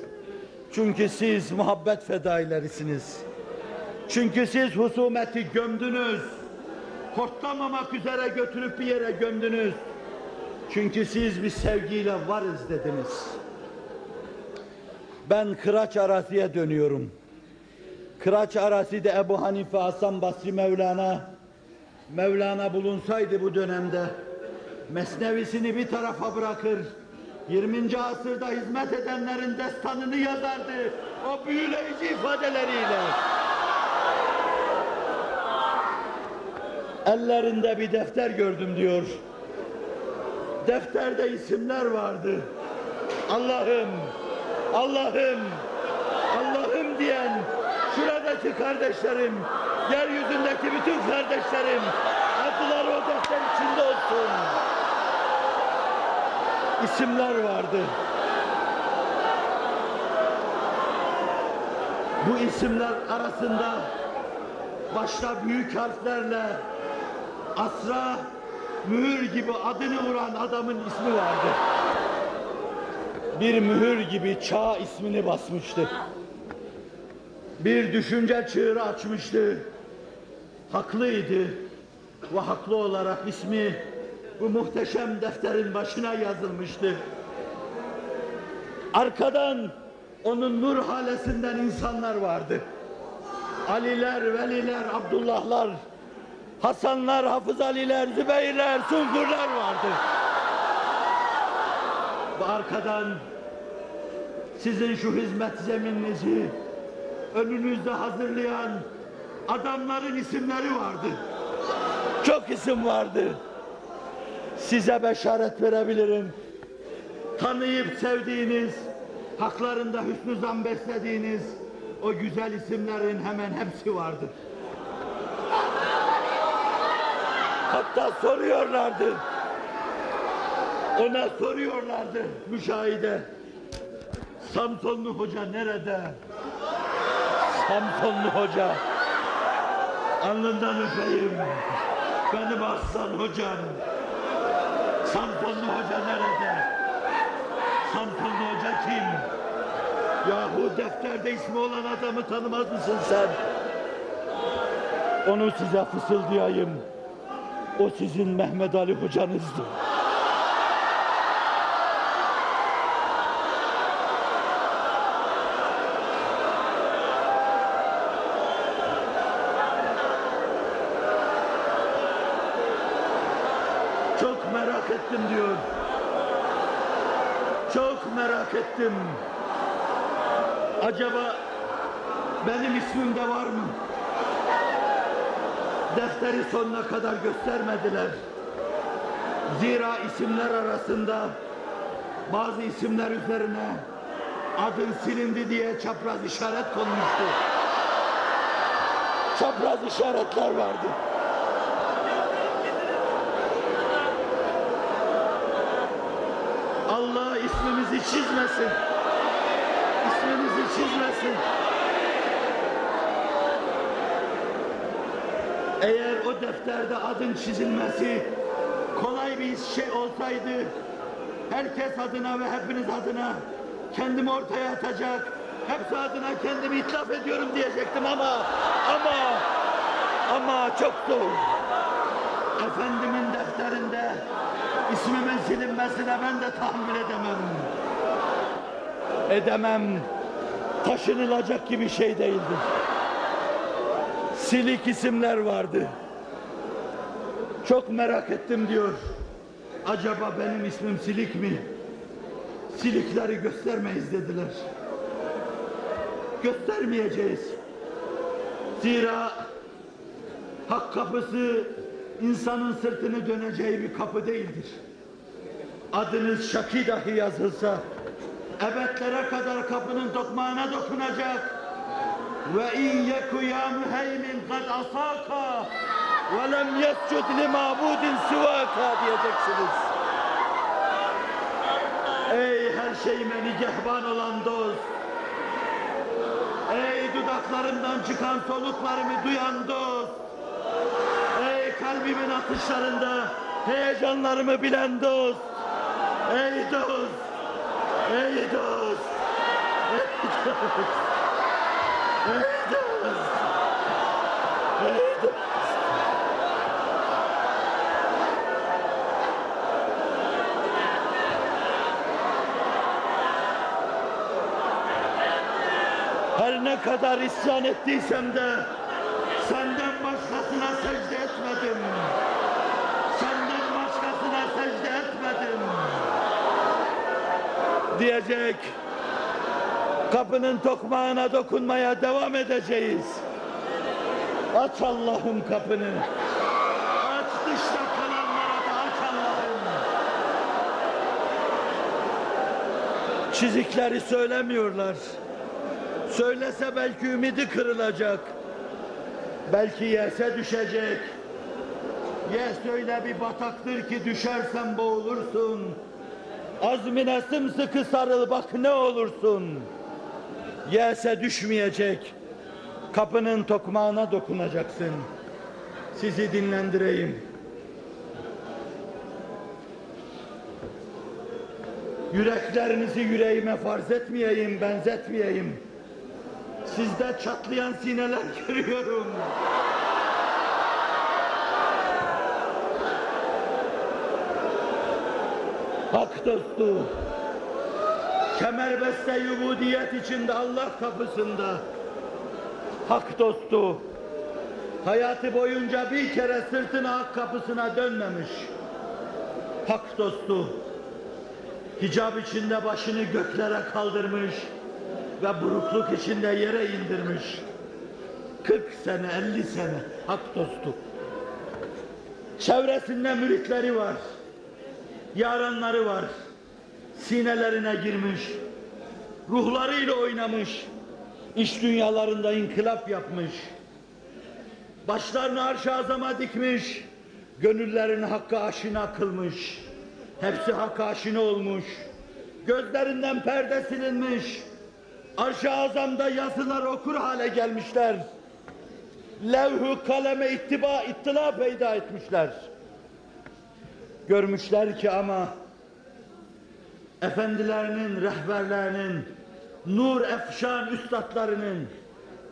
Çünkü siz muhabbet fedailerisiniz. Çünkü siz husumeti gömdünüz. Hortlamamak üzere götürüp bir yere gömdünüz. Çünkü siz bir sevgiyle varız dediniz. Ben Kıraç Arazi'ye dönüyorum. Kıraç Arazi'de Ebu Hanife Hasan Basri Mevlana Mevlana bulunsaydı bu dönemde mesnevisini bir tarafa bırakır 20. asırda hizmet edenlerin destanını yazardı o büyüleyici ifadeleriyle. Ellerinde bir defter gördüm diyor. Defterde isimler vardı. Allah'ım, Allah'ım, Allah'ım diyen şuradaki kardeşlerim, yeryüzündeki bütün kardeşlerim, adları o defter içinde olsun. İsimler vardı. Bu isimler arasında başta büyük harflerle asra mühür gibi adını vuran adamın ismi vardı. Bir mühür gibi çağ ismini basmıştı. Bir düşünce çığırı açmıştı. Haklıydı ve haklı olarak ismi bu muhteşem defterin başına yazılmıştı. Arkadan onun nur halesinden insanlar vardı. Aliler, Veliler, Abdullahlar, Hasanlar, Hafız Aliler, Zübeyirler, Sunkurlar vardı. Ve arkadan sizin şu hizmet zemininizi önünüzde hazırlayan adamların isimleri vardı. Çok isim vardı. Size beşaret verebilirim. Tanıyıp sevdiğiniz, haklarında hüsnü zan beslediğiniz o güzel isimlerin hemen hepsi vardır. Hatta soruyorlardı. Ona soruyorlardı müşahide. Samsonlu hoca nerede? Samsonlu hoca. Alnından öpeyim. Benim aslan hocam. Samsonlu hoca nerede? Samsonlu hoca kim? Yahu defterde ismi olan adamı tanımaz mısın sen? Onu size fısıldayayım. O sizin Mehmet Ali hocanızdı. Çok merak ettim diyor. Çok merak ettim. Acaba benim ismim de var mı? Defteri sonuna kadar göstermediler. Zira isimler arasında bazı isimler üzerine adın silindi diye çapraz işaret konmuştu. Çapraz işaretler vardı. Allah ismimizi çizmesin. İsmimizi çizmesin. Eğer o defterde adın çizilmesi kolay bir şey olsaydı herkes adına ve hepiniz adına kendimi ortaya atacak hepsi adına kendimi itlaf ediyorum diyecektim ama ama ama çok zor. Efendimin defterinde ismimin silinmesine ben de tahammül edemem. Edemem. Taşınılacak gibi şey değildir. Silik isimler vardı. Çok merak ettim diyor. Acaba benim ismim Silik mi? Silikleri göstermeyiz dediler. Göstermeyeceğiz. Zira Hak kapısı insanın sırtını döneceği bir kapı değildir. Adınız Şaki dahi yazılsa ebedlere kadar kapının tokmağına dokunacak. Ve in yeku ya müheymin kad asaka ve lem yescud li mabudin sivaka diyeceksiniz. Ey her şeyime nigehban olan dost. Ey dudaklarımdan çıkan soluklarımı duyan dost. Kalbimin atışlarında heyecanlarımı bilen dost. Ey dost. Ey dost. Ey dost. Ey dost. Her ne kadar isyan ettiysem de senden başkasına secde etmedim. Senden başkasına secde etmedim. Diyecek. Kapının tokmağına dokunmaya devam edeceğiz. Aç Allah'ım kapını. Aç dışta kalanlara da aç Allah'ım. Çizikleri söylemiyorlar. Söylese belki ümidi kırılacak. Belki yerse düşecek. Yes öyle bir bataktır ki düşersen boğulursun. Azmine sımsıkı sarıl bak ne olursun. Yerse düşmeyecek. Kapının tokmağına dokunacaksın. Sizi dinlendireyim. Yüreklerinizi yüreğime farz etmeyeyim, benzetmeyeyim. Sizde çatlayan sineler görüyorum. Hak dostu, kemerbeste yubudiyet içinde Allah kapısında. Hak dostu, hayatı boyunca bir kere sırtını hak kapısına dönmemiş. Hak dostu, hicab içinde başını göklere kaldırmış ve burukluk içinde yere indirmiş. 40 sene, 50 sene hak dostu. Çevresinde müritleri var. Yaranları var. Sinelerine girmiş. Ruhlarıyla oynamış. İş dünyalarında inkılap yapmış. Başlarını arş-ı azama dikmiş. Gönüllerini hakka aşina kılmış. Hepsi hakka aşina olmuş. Gözlerinden perde silinmiş. Arş-ı azamda yazılar okur hale gelmişler. Levh-ü kaleme ittiba, ittila peyda etmişler. Görmüşler ki ama efendilerinin, rehberlerinin, nur efşan üstadlarının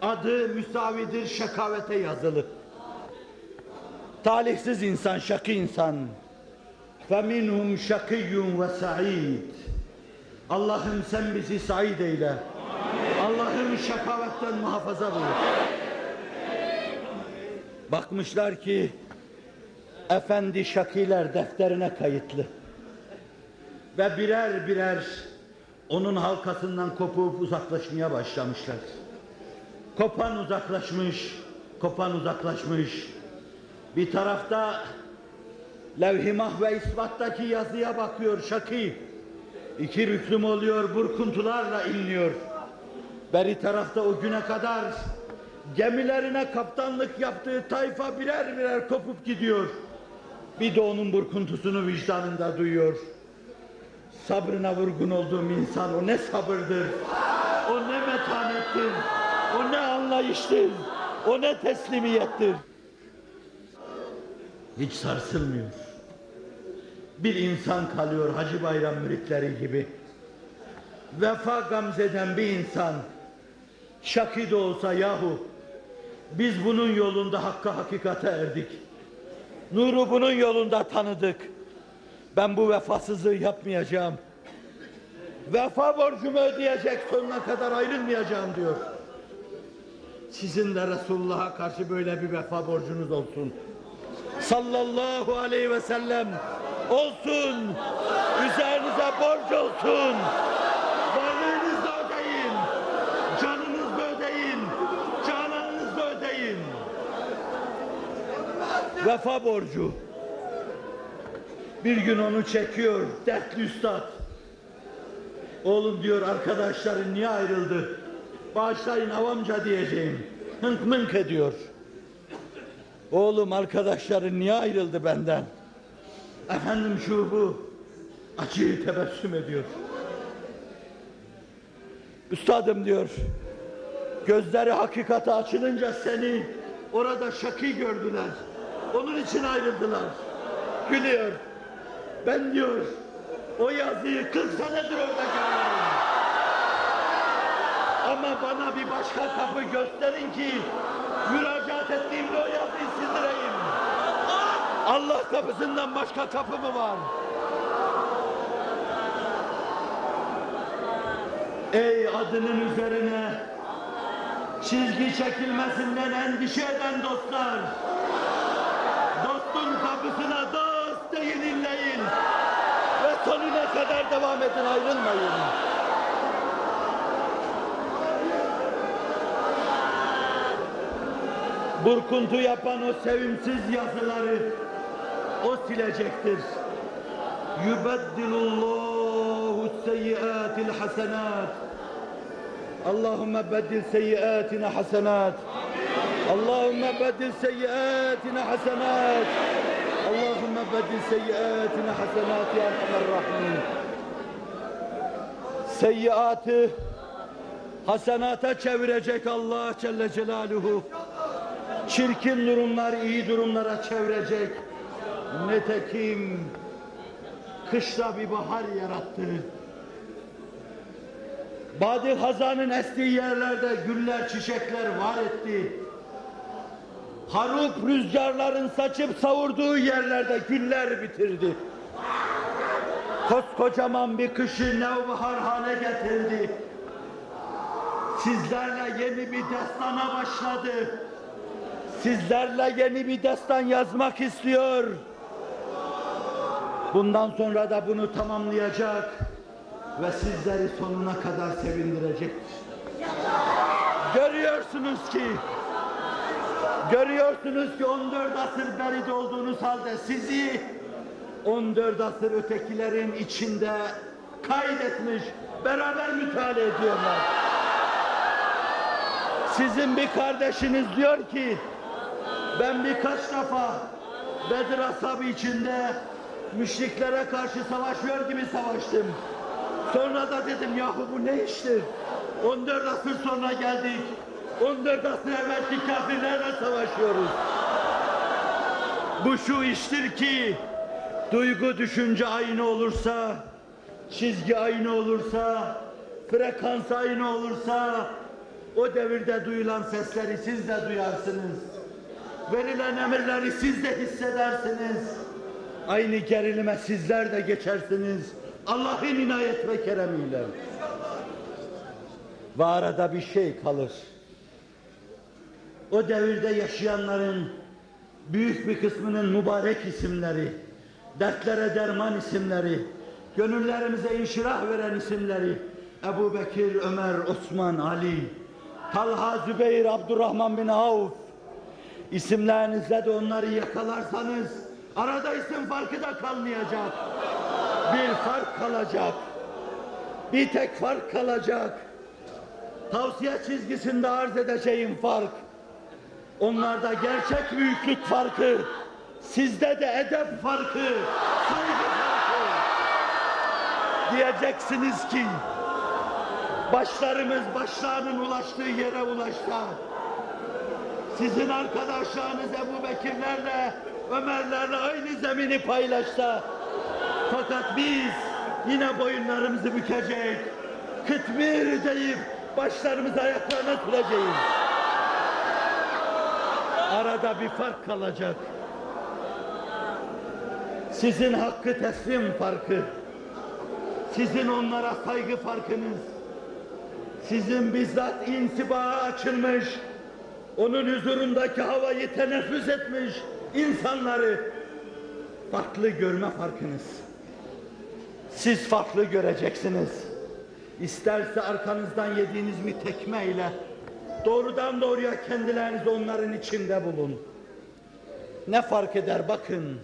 adı müsavidir şakavete yazılı. Talihsiz insan, şakı insan. فَمِنْهُمْ شَقِيٌّ وَسَعِيدٌ Allah'ım sen bizi said eyle. Allah'ım şakavetten muhafaza buyur. Bakmışlar ki efendi şakiler defterine kayıtlı. Ve birer birer onun halkasından kopup uzaklaşmaya başlamışlar. Kopan uzaklaşmış, kopan uzaklaşmış. Bir tarafta levh-i mahve ispattaki yazıya bakıyor Şaki. İki büklüm oluyor, burkuntularla inliyor. Beri tarafta o güne kadar gemilerine kaptanlık yaptığı tayfa birer birer kopup gidiyor. Bir de onun burkuntusunu vicdanında duyuyor. Sabrına vurgun olduğum insan o ne sabırdır, o ne metanettir, o ne anlayıştır, o ne teslimiyettir. Hiç sarsılmıyor. Bir insan kalıyor Hacı Bayram müritleri gibi. Vefa gamzeden bir insan. Şaki de olsa yahu biz bunun yolunda hakka hakikate erdik. Nuru bunun yolunda tanıdık. Ben bu vefasızlığı yapmayacağım. Vefa borcumu ödeyecek sonuna kadar ayrılmayacağım diyor. Sizin de Resulullah'a karşı böyle bir vefa borcunuz olsun. Sallallahu aleyhi ve sellem olsun. Üzerinize borç olsun. Vefa borcu. Bir gün onu çekiyor dertli üstad. Oğlum diyor arkadaşların niye ayrıldı? Bağışlayın avamca diyeceğim. Hınk mınk ediyor. Oğlum arkadaşların niye ayrıldı benden? Efendim şu bu. Acıyı tebessüm ediyor. Üstadım diyor. Gözleri hakikate açılınca seni orada şakî gördüler. Onun için ayrıldılar. Gülüyor. Ben diyor o yazıyı 40 senedir orada görüyorum. Ama bana bir başka kapı gösterin ki müracaat ettiğimde o yazıyı sildireyim. Allah kapısından başka kapı mı var? Ey adının üzerine çizgi çekilmesinden endişe eden dostlar. Dostun kapısına dost deyin inleyin. Ve sonuna kadar devam edin ayrılmayın. Burkuntu yapan o sevimsiz yazıları o silecektir. Yubeddilullahu seyyiatil hasenat. Allahümme beddil seyyiatina hasenat. Allahümme beddil seyyiatina hasenat. Allahümme beddil seyyiatina hasenat ya Erhamer Rahimin. Seyyiatı hasenata çevirecek Allah Celle Celaluhu. Çirkin durumlar iyi durumlara çevirecek. Netekim kışta bir bahar yarattı. Badi hazanın estiği yerlerde güller çiçekler var etti. Harup rüzgarların saçıp savurduğu yerlerde güller bitirdi. Koskocaman bir kışı nevbahar hale getirdi. Sizlerle yeni bir destana başladı. Sizlerle yeni bir destan yazmak istiyor. Bundan sonra da bunu tamamlayacak ve sizleri sonuna kadar sevindirecektir. Görüyorsunuz ki Görüyorsunuz ki 14 asır beride olduğunuz halde sizi 14 asır ötekilerin içinde kaydetmiş, beraber müteala ediyorlar. Sizin bir kardeşiniz diyor ki ben birkaç defa Bedir ashabı içinde müşriklere karşı savaşıyor gibi savaştım. Sonra da dedim yahu bu ne iştir? 14 asır sonra geldik. 14 asır evvelki kafirlerle savaşıyoruz. Bu şu iştir ki duygu düşünce aynı olursa, çizgi aynı olursa, frekans aynı olursa o devirde duyulan sesleri siz de duyarsınız. Verilen emirleri siz de hissedersiniz. Aynı gerilime sizler de geçersiniz. Allah'ın inayet ve keremiyle. Ve arada bir şey kalır. O devirde yaşayanların büyük bir kısmının mübarek isimleri, dertlere derman isimleri, gönüllerimize inşirah veren isimleri, Ebu Bekir, Ömer, Osman, Ali, Talha, Zübeyir, Abdurrahman bin Avf, isimlerinizle de onları yakalarsanız, arada isim farkı da kalmayacak. Bir fark kalacak. Bir tek fark kalacak. Tavsiye çizgisinde arz edeceğim fark. Onlarda gerçek büyüklük farkı, sizde de edep farkı, saygı farkı. Diyeceksiniz ki, başlarımız başlarının ulaştığı yere ulaştı. Sizin arkadaşlarınız Ebu Bekirlerle, Ömerlerle aynı zemini paylaştı. Fakat biz yine boyunlarımızı bükecek, kıtmir deyip başlarımızı ayaklarına süreceğiz. Arada bir fark kalacak. Sizin hakkı teslim farkı, sizin onlara saygı farkınız, sizin bizzat intibaha açılmış, onun huzurundaki havayı teneffüs etmiş insanları farklı görme farkınız. Siz farklı göreceksiniz. İsterse arkanızdan yediğiniz bir tekmeyle doğrudan doğruya kendilerinizi onların içinde bulun. Ne fark eder bakın.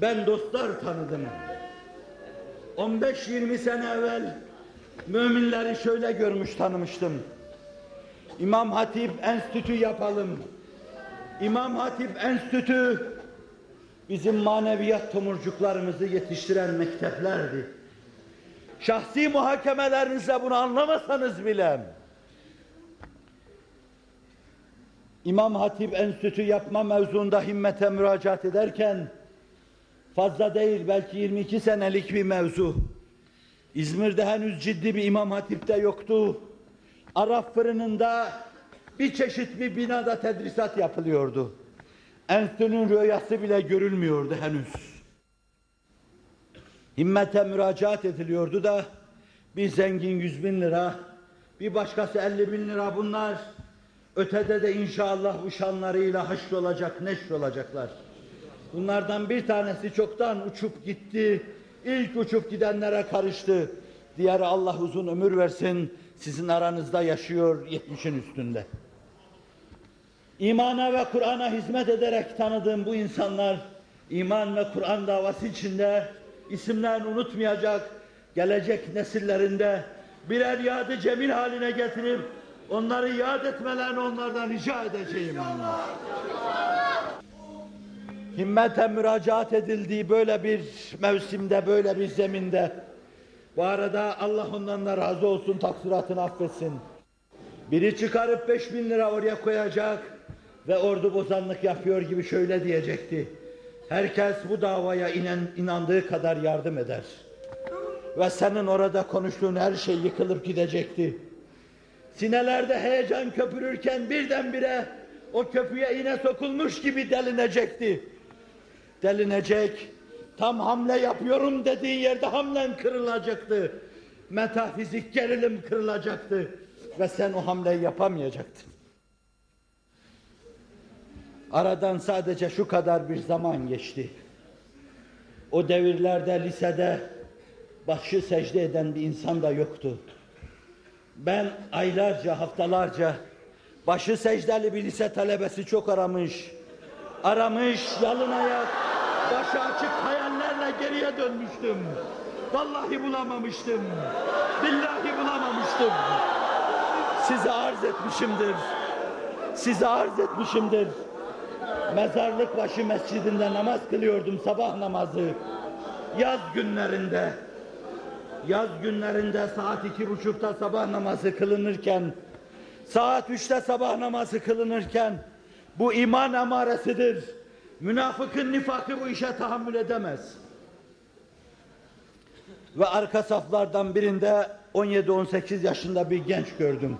Ben dostlar tanıdım. 15-20 sene evvel müminleri şöyle görmüş tanımıştım. İmam Hatip Enstitü yapalım. İmam Hatip Enstitü bizim maneviyat tomurcuklarımızı yetiştiren mekteplerdi. Şahsi muhakemelerinizle bunu anlamasanız bile İmam Hatip Enstitü yapma mevzuunda himmete müracaat ederken fazla değil belki 22 senelik bir mevzu. İzmir'de henüz ciddi bir İmam Hatip'te yoktu. Arap fırınında bir çeşit bir binada tedrisat yapılıyordu. Enstitünün rüyası bile görülmüyordu henüz. Himmete müracaat ediliyordu da bir zengin yüz bin lira, bir başkası elli bin lira bunlar. Ötede de inşallah uşanlarıyla haşr olacak, neşr olacaklar. Bunlardan bir tanesi çoktan uçup gitti. İlk uçup gidenlere karıştı. Diğeri Allah uzun ömür versin. Sizin aranızda yaşıyor 70'in üstünde. İmana ve Kur'an'a hizmet ederek tanıdığım bu insanlar iman ve Kur'an davası içinde isimlerini unutmayacak, gelecek nesillerinde birer yadı cemil haline getirip onları yad etmelerini onlardan rica edeceğim. Himmete müracaat edildiği böyle bir mevsimde, böyle bir zeminde bu arada Allah ondan da razı olsun, taksiratını affetsin. Biri çıkarıp beş bin lira oraya koyacak ve ordu bozanlık yapıyor gibi şöyle diyecekti. Herkes bu davaya inen, inandığı kadar yardım eder. Ve senin orada konuştuğun her şey yıkılıp gidecekti. Sinelerde heyecan köpürürken birdenbire o köpüğe iğne sokulmuş gibi delinecekti. Delinecek, tam hamle yapıyorum dediğin yerde hamlen kırılacaktı. Metafizik gerilim kırılacaktı ve sen o hamleyi yapamayacaktın. Aradan sadece şu kadar bir zaman geçti. O devirlerde lisede başı secde eden bir insan da yoktu. Ben aylarca, haftalarca başı secdeli bir lise talebesi çok aramış. Aramış, yalın ayak, başı açık hayallerle geriye dönmüştüm. Vallahi bulamamıştım. Billahi bulamamıştım. Size arz etmişimdir. Size arz etmişimdir. Mezarlık başı mescidinde namaz kılıyordum sabah namazı. Yaz günlerinde. Yaz günlerinde saat iki buçukta sabah namazı kılınırken, saat üçte sabah namazı kılınırken, bu iman emaresidir. Münafıkın nifakı bu işe tahammül edemez. Ve arka saflardan birinde 17-18 yaşında bir genç gördüm.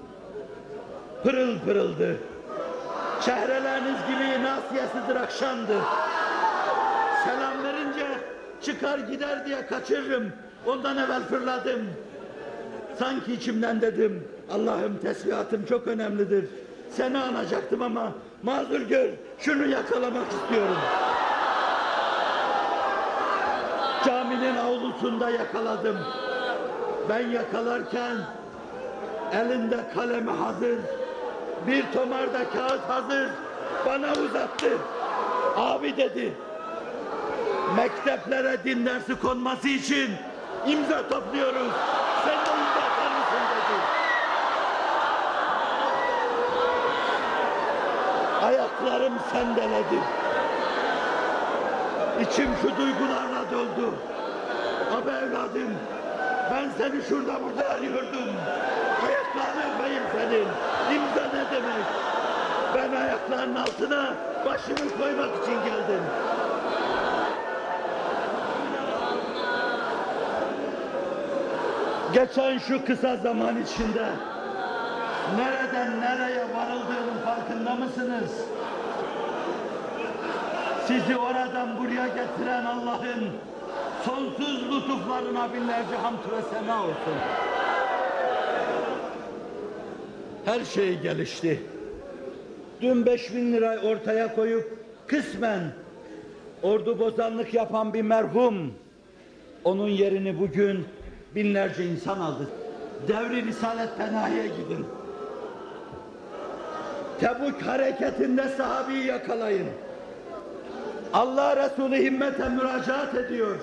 Pırıl pırıldı. Çehreleriniz gibi nasiyesidir akşamdı. Selam verince çıkar gider diye kaçırırım. Ondan evvel fırladım. Sanki içimden dedim, Allah'ım tesbihatım çok önemlidir. Seni anacaktım ama mazur gör, şunu yakalamak istiyorum. Caminin avlusunda yakaladım. Ben yakalarken elinde kalemi hazır, bir tomarda kağıt hazır, bana uzattı. Abi dedi, mekteplere din dersi konması için imza topluyoruz. Sen de imza atar mısın dedi. Ayaklarım sendeledi. İçim şu duygularla doldu. Abi evladım, ben seni şurada burada arıyordum. Ayaklarını öpeyim senin. İmza ne demek? Ben ayaklarının altına başımı koymak için geldim. Geçen şu kısa zaman içinde nereden nereye varıldığının farkında mısınız? Sizi oradan buraya getiren Allah'ın sonsuz lütuflarına binlerce hamd ve sena olsun. Her şey gelişti. Dün 5000 lira ortaya koyup kısmen ordu bozanlık yapan bir merhum onun yerini bugün binlerce insan aldı. Devri Risalet Penahi'ye gidin. Tebuk hareketinde sahabeyi yakalayın. Allah Resulü himmete müracaat ediyor.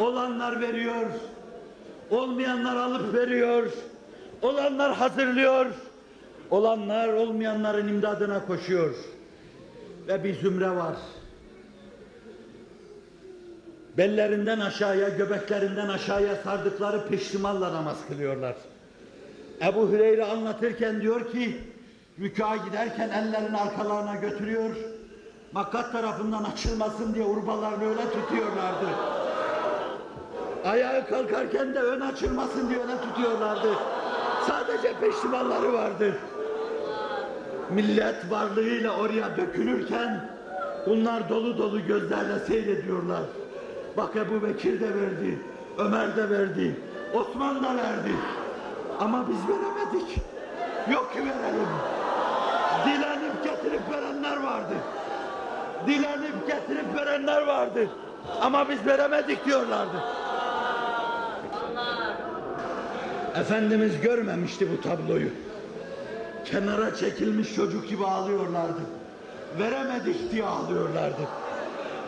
Olanlar veriyor. Olmayanlar alıp veriyor. Olanlar hazırlıyor. Olanlar olmayanların imdadına koşuyor. Ve bir zümre var. Bellerinden aşağıya, göbeklerinden aşağıya sardıkları peştimalla namaz kılıyorlar. Ebu Hüreyre anlatırken diyor ki, rükûa giderken ellerini arkalarına götürüyor, makat tarafından açılmasın diye urbalarını öyle tutuyorlardı. Ayağı kalkarken de ön açılmasın diye öyle tutuyorlardı. Sadece peştimalları vardı. Millet varlığıyla oraya dökülürken bunlar dolu dolu gözlerle seyrediyorlar. Bak Ebu Bekir de verdi, Ömer de verdi, Osman da verdi. Ama biz veremedik. Yok ki verelim. Dilenip getirip verenler vardı. Dilenip getirip verenler vardı. Ama biz veremedik diyorlardı. Efendimiz görmemişti bu tabloyu. Kenara çekilmiş çocuk gibi ağlıyorlardı. Veremedik diye ağlıyorlardı.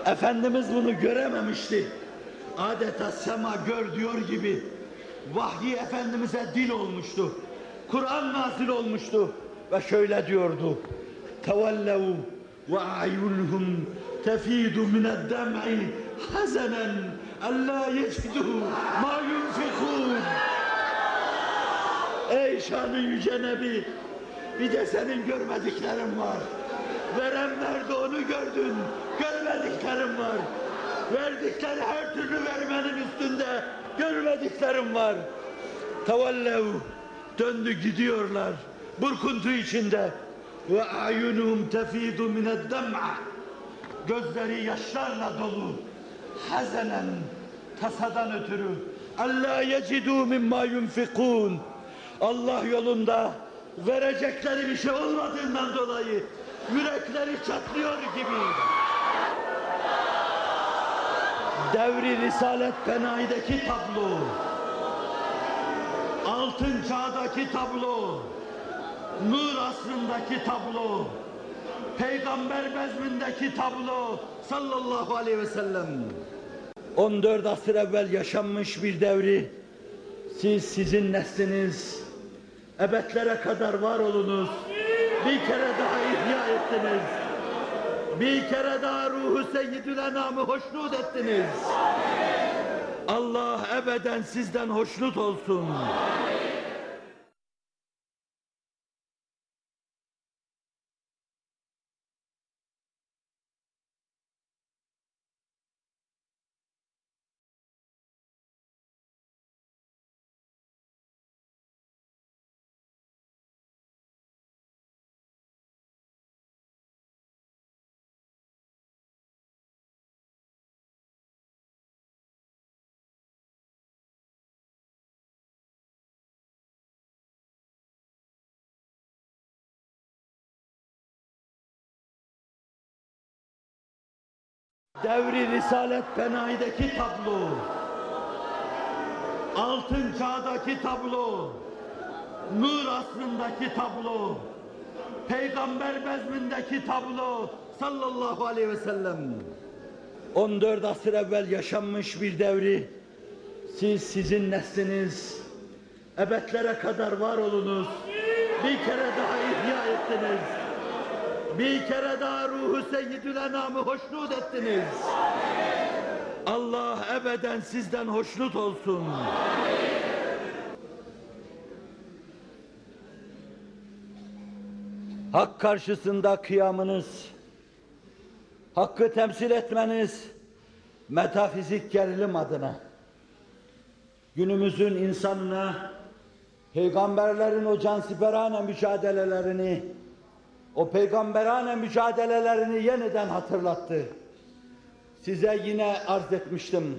Efendimiz bunu görememişti. Adeta sema gör diyor gibi vahyi Efendimiz'e dil olmuştu. Kur'an nazil olmuştu ve şöyle diyordu. Tevellev ve a'yunhum tefidu mined dem'i hazenen alla yecidu ma yunfikun. Ey şanı yüce Nebi bir de senin görmediklerin var. Verenler de onu gördün. Görmediklerim var. Verdikleri her türlü vermenin üstünde görmediklerim var. Tevellev döndü gidiyorlar. Burkuntu içinde. Ve ayunuhum tefidu mined dem'a. Gözleri yaşlarla dolu. Hazenen tasadan ötürü. Allah yecidû mimma yunfikûn. Allah yolunda verecekleri bir şey olmadığından dolayı yürekleri çatlıyor gibi. Devri Risalet Penay'daki tablo, Altın Çağ'daki tablo, Nur asrındaki tablo, Peygamber bezmindeki tablo sallallahu aleyhi ve sellem. 14 asır evvel yaşanmış bir devri siz sizin nesliniz ebedlere kadar var olunuz. Bir kere daha ihya ettiniz. Bir kere daha ruhu seyyidül enamı hoşnut ettiniz. Allah ebeden sizden hoşnut olsun. Devri Risalet Penay'daki tablo, Altın Çağ'daki tablo, Nur asrındaki tablo, Peygamber bezmindeki tablo sallallahu aleyhi ve sellem. 14 asır evvel yaşanmış bir devri siz sizin nesliniz ebedlere kadar var olunuz. Bir kere daha ihya ettiniz. Bir kere daha ruhu seyyidül enamı hoşnut ettiniz. Allah ebeden sizden hoşnut olsun. Hak karşısında kıyamınız, hakkı temsil etmeniz, metafizik gerilim adına, günümüzün insanına, peygamberlerin o cansiperane mücadelelerini, o peygamberane mücadelelerini yeniden hatırlattı. Size yine arz etmiştim.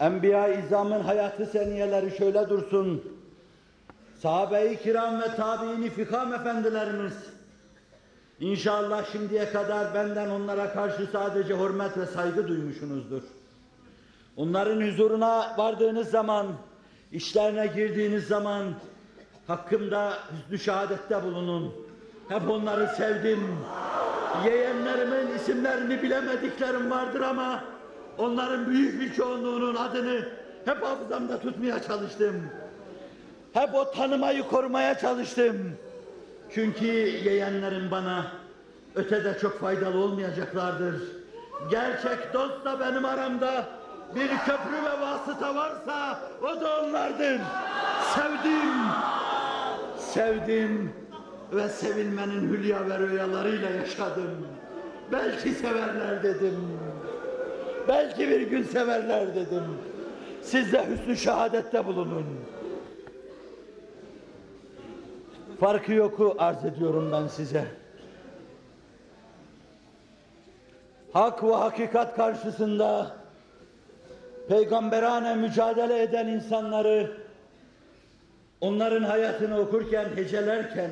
Enbiya-i İzam'ın hayatı seniyeleri şöyle dursun. Sahabe-i kiram ve tabiini fikam efendilerimiz İnşallah şimdiye kadar benden onlara karşı sadece hürmet ve saygı duymuşsunuzdur. Onların huzuruna vardığınız zaman, işlerine girdiğiniz zaman Hakkımda hüsnü şehadette bulunun. Hep onları sevdim. Yeğenlerimin isimlerini bilemediklerim vardır ama onların büyük bir çoğunluğunun adını hep hafızamda tutmaya çalıştım. Hep o tanımayı korumaya çalıştım. Çünkü yeğenlerim bana ötede çok faydalı olmayacaklardır. Gerçek dost da benim aramda bir köprü ve vasıta varsa o da onlardır. Sevdim, sevdim ve sevilmenin hülya ve rüyalarıyla yaşadım. Belki severler dedim. Belki bir gün severler dedim. Siz de hüsnü şehadette bulunun. Farkı yoku arz ediyorum ben size. Hak ve hakikat karşısında peygamberane mücadele eden insanları onların hayatını okurken, hecelerken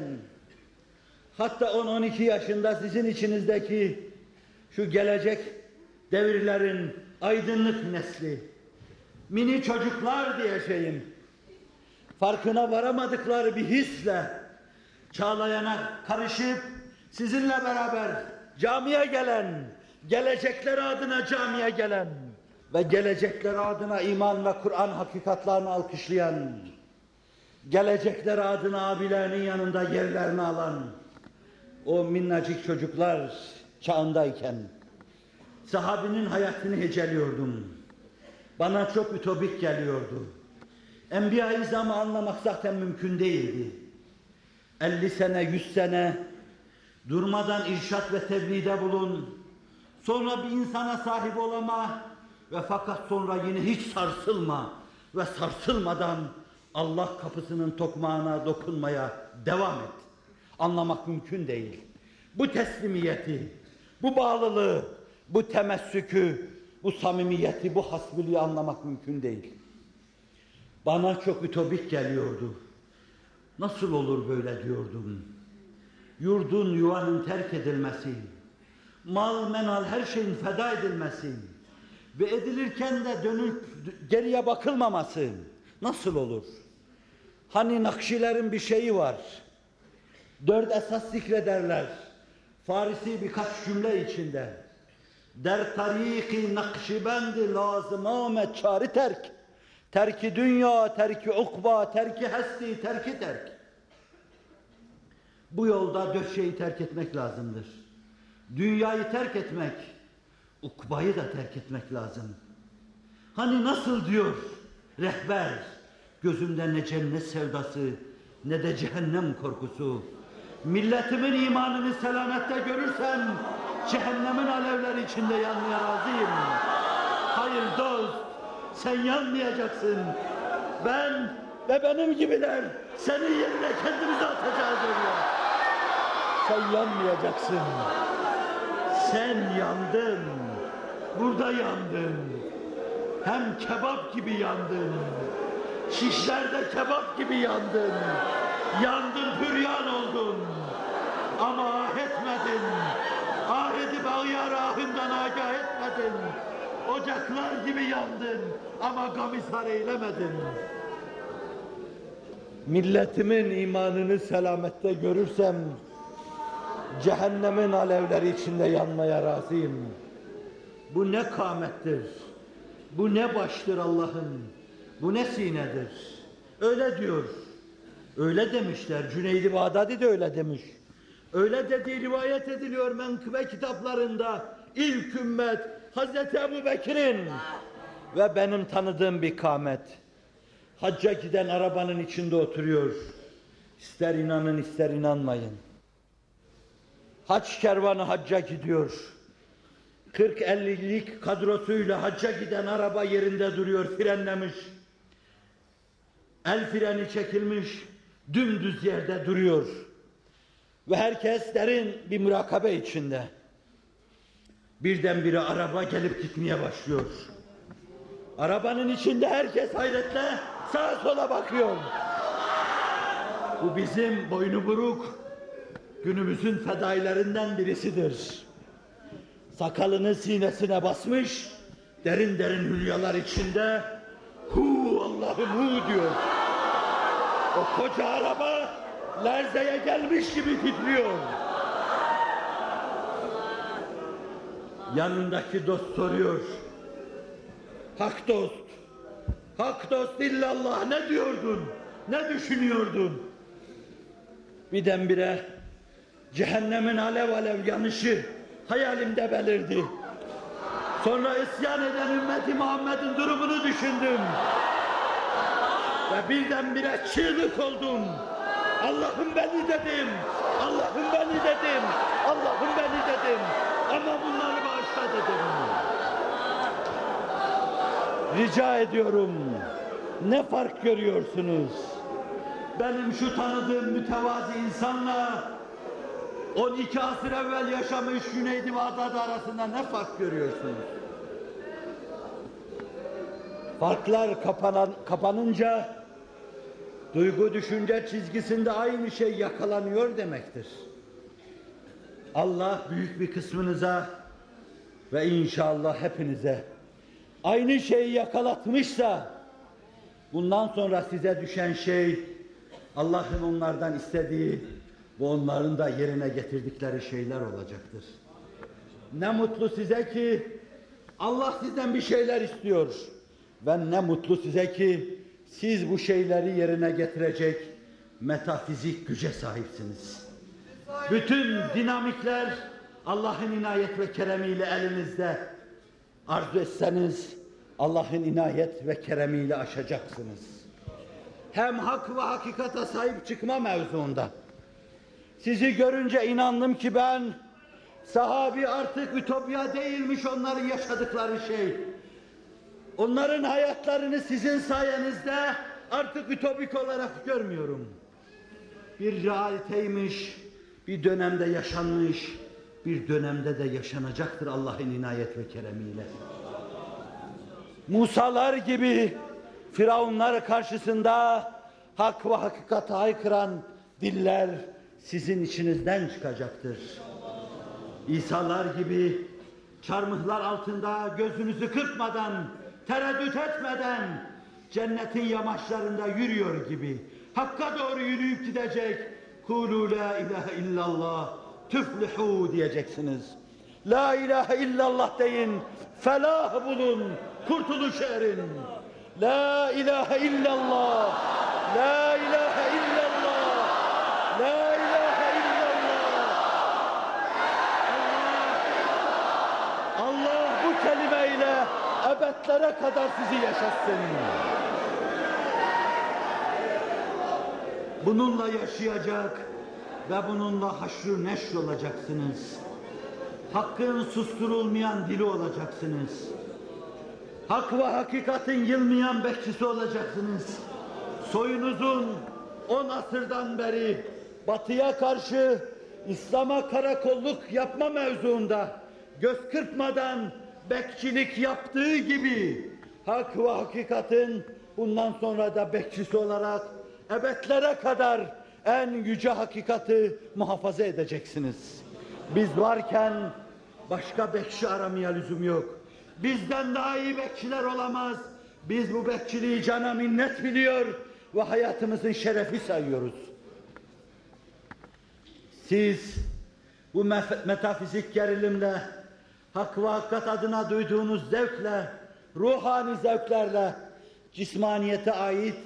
hatta 10-12 yaşında sizin içinizdeki şu gelecek devirlerin aydınlık nesli. Mini çocuklar diyeceğim. Farkına varamadıkları bir hisle çağlayana karışıp sizinle beraber camiye gelen, gelecekleri adına camiye gelen ve gelecekleri adına iman ve Kur'an hakikatlarını alkışlayan, gelecekleri adına abilerinin yanında yerlerini alan o minnacık çocuklar çağındayken sahabinin hayatını heceliyordum. Bana çok ütopik geliyordu. Enbiya-i İzam'ı anlamak zaten mümkün değildi. 50 sene, 100 sene durmadan irşat ve tebliğde bulun. Sonra bir insana sahip olama ve fakat sonra yine hiç sarsılma ve sarsılmadan Allah kapısının tokmağına dokunmaya devam et. Anlamak mümkün değil. Bu teslimiyeti, bu bağlılığı, bu temessükü, bu samimiyeti, bu hasbiliği anlamak mümkün değil. Bana çok ütopik geliyordu. Nasıl olur böyle diyordum. Yurdun yuvanın terk edilmesi, mal menal her şeyin feda edilmesi ve edilirken de dönüp geriye bakılmaması nasıl olur? Hani Nakşilerin bir şeyi var. Dört esas zikrederler. Farisi birkaç cümle içinde. Der tariki nakşibendi lazım Ahmet çari terk. Terki dünya, terki ukba, terki hesti, terki terk. Bu yolda dört şeyi terk etmek lazımdır. Dünyayı terk etmek, ukbayı da terk etmek lazım. Hani nasıl diyor rehber, gözümde ne cennet sevdası, ne de cehennem korkusu. Milletimin imanını selamette görürsem, cehennemin alevleri içinde yanmaya razıyım. Hayır dost, sen yanmayacaksın. Ben ve benim gibiler senin yerine kendimizi atacağız oraya. Sen yanmayacaksın. Sen yandın. Burada yandın. Hem kebap gibi yandın. Şişlerde kebap gibi yandın. Yandın püryan oldun. Ama etmedin. Ah edip ağyar ahından agah etmedin. Ocaklar gibi yandın ama gamisar eylemedin. Milletimin imanını selamette görürsem cehennemin alevleri içinde yanmaya razıyım. Bu ne kamettir. Bu ne baştır Allah'ın. Bu ne sinedir. Öyle diyor. Öyle demişler. Cüneydi Bağdadi de öyle demiş. Öyle dediği rivayet ediliyor menkıbe kitaplarında. İlk ümmet Hazreti Ebu Bekir'in ve benim tanıdığım bir kamet. Hacca giden arabanın içinde oturuyor. İster inanın ister inanmayın. Haç kervanı hacca gidiyor. 40-50'lik kadrosuyla hacca giden araba yerinde duruyor, frenlemiş. El freni çekilmiş, dümdüz yerde duruyor. Ve herkes derin bir mürakabe içinde. Birdenbire araba gelip gitmeye başlıyor. Arabanın içinde herkes hayretle sağa sola bakıyor. Bu bizim boynu buruk günümüzün fedailerinden birisidir. Sakalını sinesine basmış, derin derin hülyalar içinde hu Allah'ım hu diyor. O koca araba lerzeye gelmiş gibi titriyor. Yanındaki dost soruyor. Hak dost, hak dost illallah ne diyordun, ne düşünüyordun? Birdenbire cehennemin alev alev yanışı hayalimde belirdi. Sonra isyan eden ümmeti Muhammed'in durumunu düşündüm. Ve birdenbire çığlık oldum. Allah'ım beni dedim. Allah'ım beni dedim. Allah'ım beni dedim. Ama bunları bağışla dedim. Rica ediyorum. Ne fark görüyorsunuz? Benim şu tanıdığım mütevazi insanla 12 asır evvel yaşamış Cüneydi Bağdat arasında ne fark görüyorsunuz? Farklar kapanan, kapanınca duygu düşünce çizgisinde aynı şey yakalanıyor demektir. Allah büyük bir kısmınıza ve inşallah hepinize aynı şeyi yakalatmışsa bundan sonra size düşen şey Allah'ın onlardan istediği ve onların da yerine getirdikleri şeyler olacaktır. Ne mutlu size ki Allah sizden bir şeyler istiyor. Ve ne mutlu size ki siz bu şeyleri yerine getirecek metafizik güce sahipsiniz. Bütün dinamikler Allah'ın inayet ve keremiyle elinizde. Arzu etseniz Allah'ın inayet ve keremiyle aşacaksınız. Hem hak ve hakikata sahip çıkma mevzuunda. Sizi görünce inandım ki ben sahabi artık ütopya değilmiş onların yaşadıkları şey. Onların hayatlarını sizin sayenizde artık ütopik olarak görmüyorum. Bir realiteymiş, bir dönemde yaşanmış, bir dönemde de yaşanacaktır Allah'ın inayet ve keremiyle. Musalar gibi Firavunlar karşısında hak ve hakikati haykıran diller sizin içinizden çıkacaktır. İsalar gibi çarmıhlar altında gözünüzü kırpmadan, tereddüt etmeden cennetin yamaçlarında yürüyor gibi hakka doğru yürüyüp gidecek. Kulu la ilahe illallah tüflihu diyeceksiniz. La ilahe illallah deyin, felah bulun, kurtuluş erin. La ilahe illallah, la ilahe illallah, la ilahe illallah. Allah, Allah bu kelimeyle ebedlere kadar sizi yaşatsın. Bununla yaşayacak ve bununla haşr neşr olacaksınız. Hakkın susturulmayan dili olacaksınız. Hak ve hakikatin yılmayan bekçisi olacaksınız. Soyunuzun on asırdan beri batıya karşı İslam'a karakolluk yapma mevzuunda göz kırpmadan bekçilik yaptığı gibi hak ve hakikatin bundan sonra da bekçisi olarak ebedlere kadar en yüce hakikati muhafaza edeceksiniz. Biz varken başka bekçi aramaya lüzum yok. Bizden daha iyi bekçiler olamaz. Biz bu bekçiliği cana minnet biliyor ve hayatımızın şerefi sayıyoruz. Siz bu metafizik gerilimle, hak ve hakikat adına duyduğunuz zevkle, ruhani zevklerle, cismaniyete ait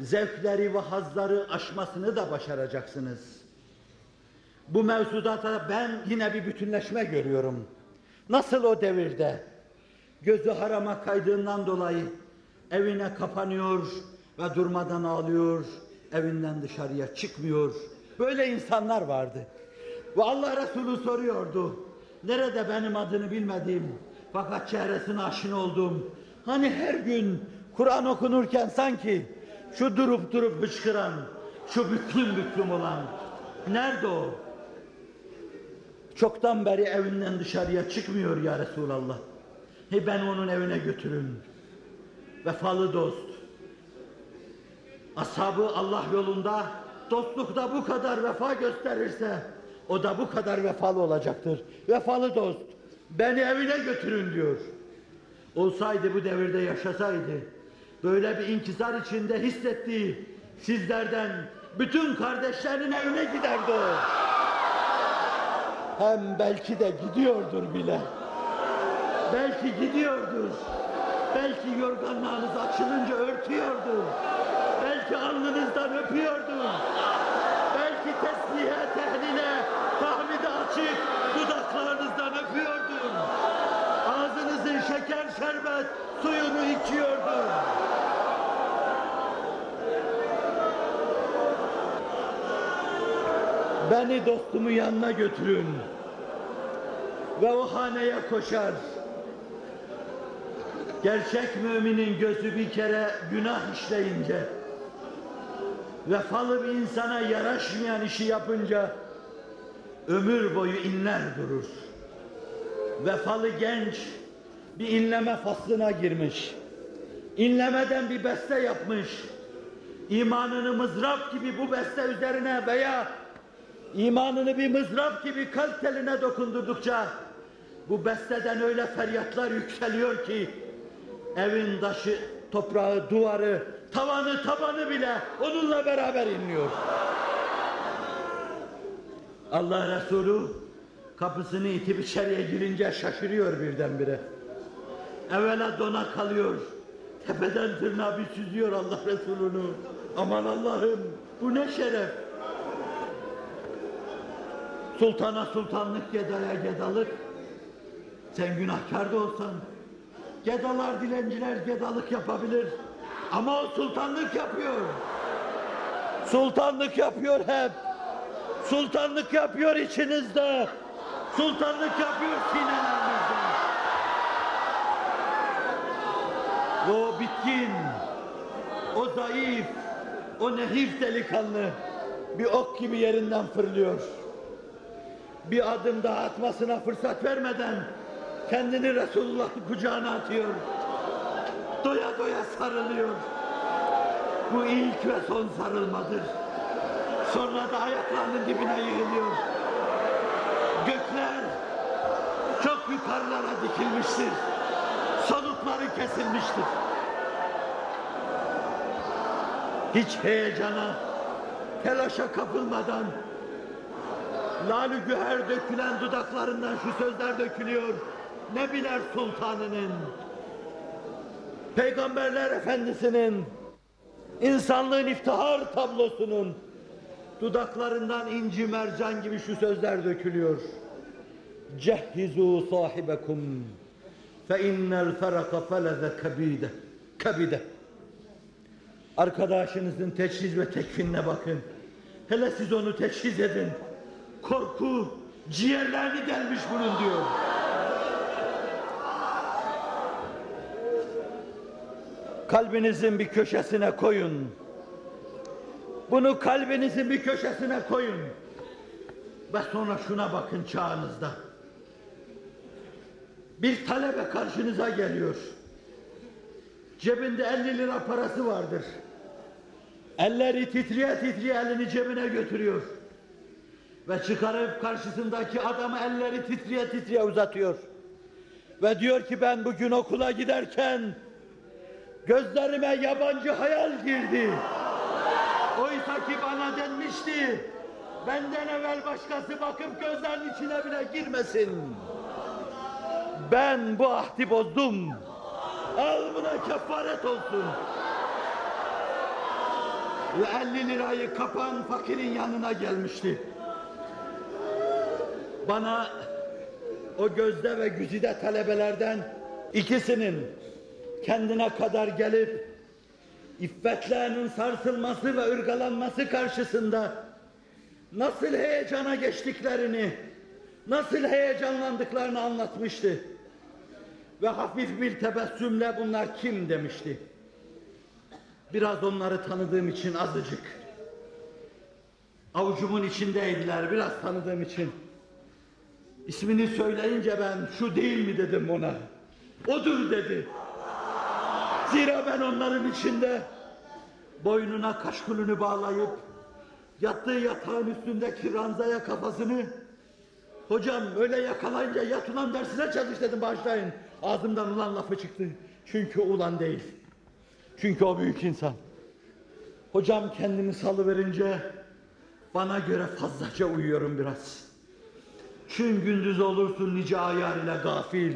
zevkleri ve hazları aşmasını da başaracaksınız. Bu mevzuda da ben yine bir bütünleşme görüyorum. Nasıl o devirde gözü harama kaydığından dolayı evine kapanıyor ve durmadan ağlıyor, evinden dışarıya çıkmıyor. Böyle insanlar vardı. Ve Allah Resulü soruyordu. Nerede benim adını bilmediğim fakat çehresine aşina olduğum hani her gün Kur'an okunurken sanki şu durup durup hıçkıran, şu büklüm büklüm olan nerede o? Çoktan beri evinden dışarıya çıkmıyor ya Resulallah. Hey ben onun evine götürün. Vefalı dost. Ashabı Allah yolunda dostlukta bu kadar vefa gösterirse o da bu kadar vefalı olacaktır. Vefalı dost. Beni evine götürün diyor. Olsaydı bu devirde yaşasaydı böyle bir inkisar içinde hissettiği Sizlerden bütün kardeşlerinin evine giderdi o. Hem belki de gidiyordur bile. Belki gidiyordur. Belki yorganlarınız açılınca örtüyordur. Belki alnınızdan öpüyordur. Belki tesbihe, tehlile, açık dudaklarınızdan öpüyordur. Ağzınızın şeker şerbet suyunu içiyordur. Beni dostumun yanına götürün. Ve o haneye koşar. Gerçek müminin gözü bir kere günah işleyince, vefalı bir insana yaraşmayan işi yapınca ömür boyu inler durur. Vefalı genç bir inleme faslına girmiş. İnlemeden bir beste yapmış. İmanını mızrap gibi bu beste üzerine veya imanını bir mızrap gibi kalp teline dokundurdukça bu besteden öyle feryatlar yükseliyor ki evin taşı, toprağı, duvarı, tavanı, tabanı bile onunla beraber inliyor. Allah Resulü kapısını itip içeriye girince şaşırıyor birdenbire. Evvela dona kalıyor. Tepeden tırnağa bir süzüyor Allah Resulü'nü. Aman Allah'ım bu ne şeref. Sultana sultanlık, gedaya gedalık. Sen günahkar da olsan, gedalar, dilenciler gedalık yapabilir. Ama o sultanlık yapıyor. Sultanlık yapıyor hep. Sultanlık yapıyor içinizde. Sultanlık yapıyor sinelerinizde. O bitkin, o zayıf, o nehif delikanlı bir ok gibi yerinden fırlıyor. Bir adım daha atmasına fırsat vermeden kendini Resulullah'ın kucağına atıyor. Doya doya sarılıyor. Bu ilk ve son sarılmadır. Sonra da ayaklarının dibine yığılıyor. Gökler çok yukarılara dikilmiştir. Solukları kesilmiştir. Hiç heyecana, telaşa kapılmadan Lalü güher dökülen dudaklarından şu sözler dökülüyor. Ne biler sultanının, peygamberler efendisinin, insanlığın iftihar tablosunun dudaklarından inci mercan gibi şu sözler dökülüyor. Cehhizu sahibekum fe innel feraka feleze kabide. Kabide. Arkadaşınızın teçhiz ve tekfinine bakın. Hele siz onu teçhiz edin. Korku ciğerlerini delmiş bunun diyor. Kalbinizin bir köşesine koyun. Bunu kalbinizin bir köşesine koyun. Ve sonra şuna bakın çağınızda. Bir talebe karşınıza geliyor. Cebinde 50 lira parası vardır. Elleri titriye titriye elini cebine götürüyor. Ve çıkarıp karşısındaki adamı elleri titriye titriye uzatıyor. Ve diyor ki ben bugün okula giderken gözlerime yabancı hayal girdi. Oysa ki bana denmişti benden evvel başkası bakıp gözlerinin içine bile girmesin. Ben bu ahdi bozdum. Al buna kefaret olsun. Ve 50 lirayı kapan fakirin yanına gelmişti. Bana o gözde ve güzide talebelerden ikisinin kendine kadar gelip iffetlerinin sarsılması ve ırgalanması karşısında nasıl heyecana geçtiklerini, nasıl heyecanlandıklarını anlatmıştı. Ve hafif bir tebessümle bunlar kim demişti. Biraz onları tanıdığım için azıcık. Avucumun içindeydiler biraz tanıdığım için. İsmini söyleyince ben şu değil mi dedim ona. Odur dedi. Zira ben onların içinde boynuna kaşkulunu bağlayıp yattığı yatağın üstündeki ranzaya kafasını hocam öyle yakalayınca yat ulan dersine çalış dedim başlayın. Ağzımdan ulan lafı çıktı. Çünkü ulan değil. Çünkü o büyük insan. Hocam kendimi salıverince bana göre fazlaca uyuyorum biraz. Çün gündüz olursun nice ayar ile gafil.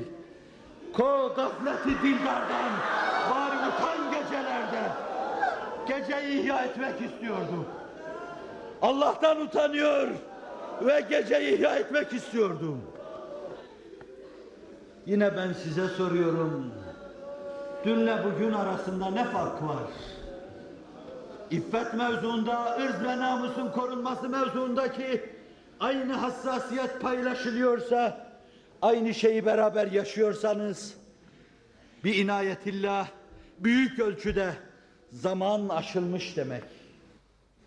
Ko gafleti dildardan var utan gecelerde. Geceyi ihya etmek istiyordu. Allah'tan utanıyor ve geceyi ihya etmek istiyordum. Yine ben size soruyorum. Dünle bugün arasında ne fark var? İffet mevzuunda, ırz ve namusun korunması mevzuundaki aynı hassasiyet paylaşılıyorsa, aynı şeyi beraber yaşıyorsanız, bir inayetillah büyük ölçüde zaman aşılmış demek.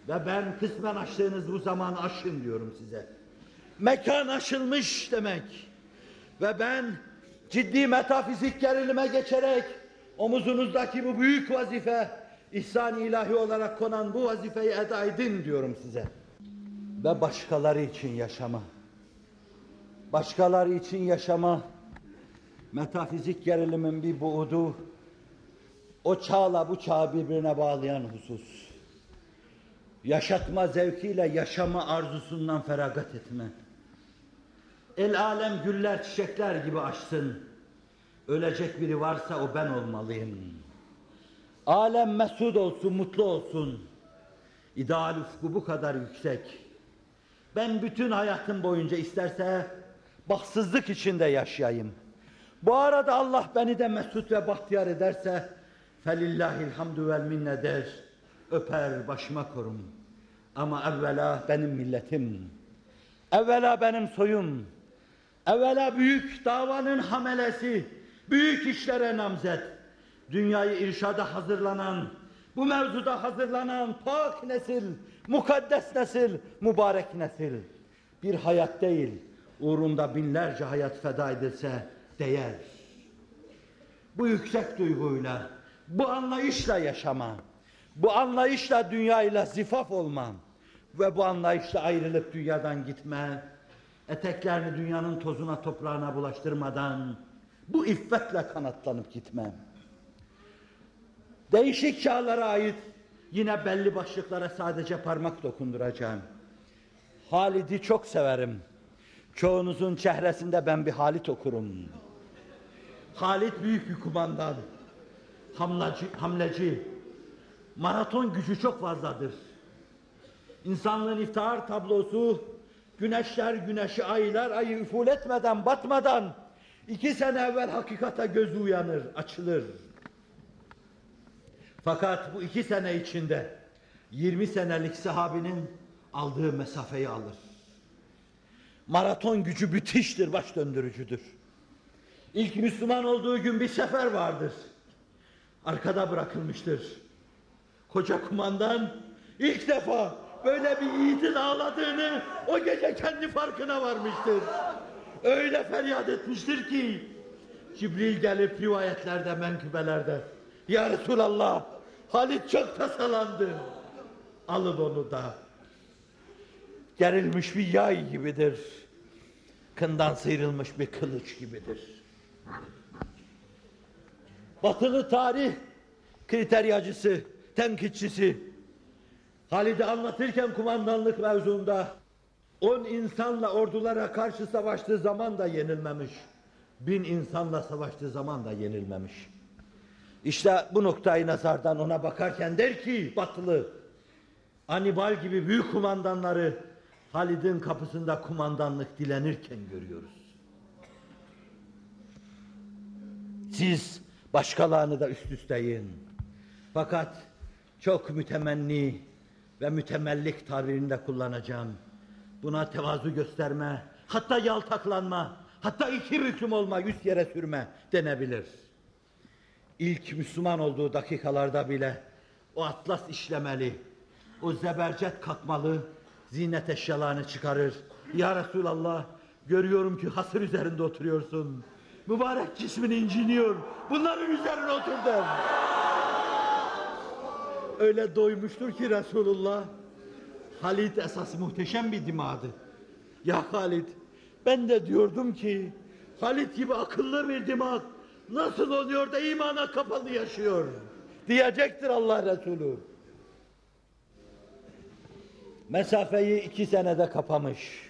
Ve ben kısmen aştığınız bu zaman aşın diyorum size. Mekan aşılmış demek. Ve ben ciddi metafizik gerilime geçerek omuzunuzdaki bu büyük vazife, ihsan ilahi olarak konan bu vazifeyi eda edin diyorum size. Ve başkaları için yaşama. Başkaları için yaşama. Metafizik gerilimin bir buğdu. O çağla bu çağı birbirine bağlayan husus. Yaşatma zevkiyle yaşama arzusundan feragat etme. El alem güller çiçekler gibi açsın. Ölecek biri varsa o ben olmalıyım. Alem mesut olsun, mutlu olsun. İdeal ufku bu kadar yüksek. Ben bütün hayatım boyunca isterse bahtsızlık içinde yaşayayım. Bu arada Allah beni de mesut ve bahtiyar ederse felillahil hamdü vel minne der. Öper başıma korum. Ama evvela benim milletim. Evvela benim soyum. Evvela büyük davanın hamelesi, büyük işlere namzet. Dünyayı irşada hazırlanan, bu mevzuda hazırlanan pak nesil, mukaddes nesil, mübarek nesil. Bir hayat değil, uğrunda binlerce hayat feda edilse değer. Bu yüksek duyguyla, bu anlayışla yaşama, bu anlayışla dünyayla zifaf olma ve bu anlayışla ayrılıp dünyadan gitme, eteklerini dünyanın tozuna toprağına bulaştırmadan bu iffetle kanatlanıp gitmem. Değişik çağlara ait yine belli başlıklara sadece parmak dokunduracağım. Halid'i çok severim. Çoğunuzun çehresinde ben bir Halit okurum. Halit büyük bir kumandan. Hamlacı, hamleci. Maraton gücü çok fazladır. İnsanlığın iftihar tablosu güneşler güneşi aylar ayı üful etmeden batmadan iki sene evvel hakikate gözü uyanır, açılır. Fakat bu iki sene içinde 20 senelik sahabinin aldığı mesafeyi alır. Maraton gücü müthiştir, baş döndürücüdür. İlk Müslüman olduğu gün bir sefer vardır. Arkada bırakılmıştır. Koca kumandan ilk defa böyle bir yiğidin ağladığını o gece kendi farkına varmıştır. Öyle feryat etmiştir ki Cibril gelip rivayetlerde, menkıbelerde Ya Resulallah Halit çok tasalandı. Alın onu da. Gerilmiş bir yay gibidir. Kından sıyrılmış bir kılıç gibidir. Batılı tarih kriteryacısı, tenkitçisi Halid'i anlatırken kumandanlık mevzuunda on insanla ordulara karşı savaştığı zaman da yenilmemiş. Bin insanla savaştığı zaman da yenilmemiş. İşte bu noktayı nazardan ona bakarken der ki batılı Anibal gibi büyük kumandanları Halid'in kapısında kumandanlık dilenirken görüyoruz. Siz başkalarını da üst üsteyin. Fakat çok mütemenni ve mütemellik tabirini kullanacağım. Buna tevazu gösterme, hatta yaltaklanma, hatta iki büklüm olma, yüz yere sürme denebilir. İlk Müslüman olduğu dakikalarda bile o atlas işlemeli, o zebercet kalkmalı, zinet eşyalarını çıkarır. Ya Resulallah, görüyorum ki hasır üzerinde oturuyorsun. Mübarek cismin inciniyor. Bunların üzerine otur der. Öyle doymuştur ki Resulullah. Halit esas muhteşem bir dimadı. Ya Halit, ben de diyordum ki Halit gibi akıllı bir dimag nasıl oluyor da imana kapalı yaşıyor? Diyecektir Allah Resulü. Mesafeyi iki senede kapamış.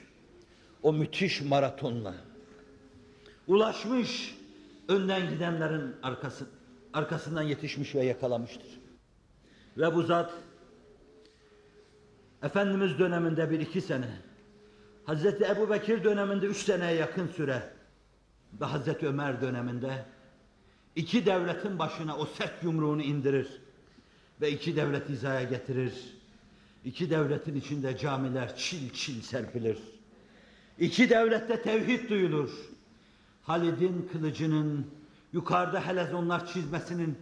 O müthiş maratonla. Ulaşmış, önden gidenlerin arkası, arkasından yetişmiş ve yakalamıştır. Ve bu zat, Efendimiz döneminde bir iki sene, Hazreti Ebu Bekir döneminde üç seneye yakın süre ve Hazreti Ömer döneminde iki devletin başına o sert yumruğunu indirir ve iki devlet hizaya getirir. İki devletin içinde camiler çil çil serpilir. İki devlette tevhid duyulur. Halid'in kılıcının yukarıda helezonlar çizmesinin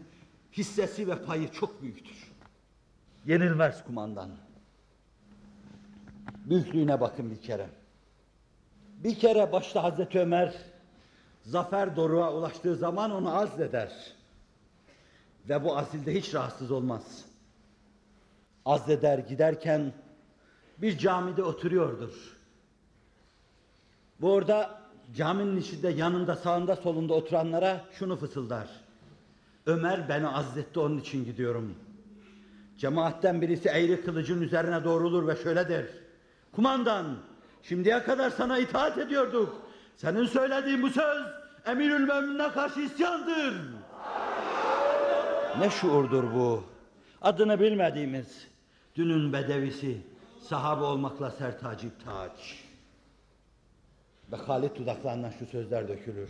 hissesi ve payı çok büyüktür. Yenilmez kumandan. Büyüklüğüne bakın bir kere. Bir kere başta Hazreti Ömer zafer doruğa ulaştığı zaman onu azleder. Ve bu azilde hiç rahatsız olmaz. Azleder giderken bir camide oturuyordur. Bu orada caminin içinde yanında sağında solunda oturanlara şunu fısıldar. Ömer beni azletti onun için gidiyorum. Cemaatten birisi eğri kılıcın üzerine doğrulur ve şöyle der. Kumandan şimdiye kadar sana itaat ediyorduk. Senin söylediğin bu söz Emirül Mümin'e karşı isyandır. Ne şuurdur bu? Adını bilmediğimiz dünün bedevisi sahabe olmakla sertacip taç. Ve Halit dudaklarından şu sözler dökülür.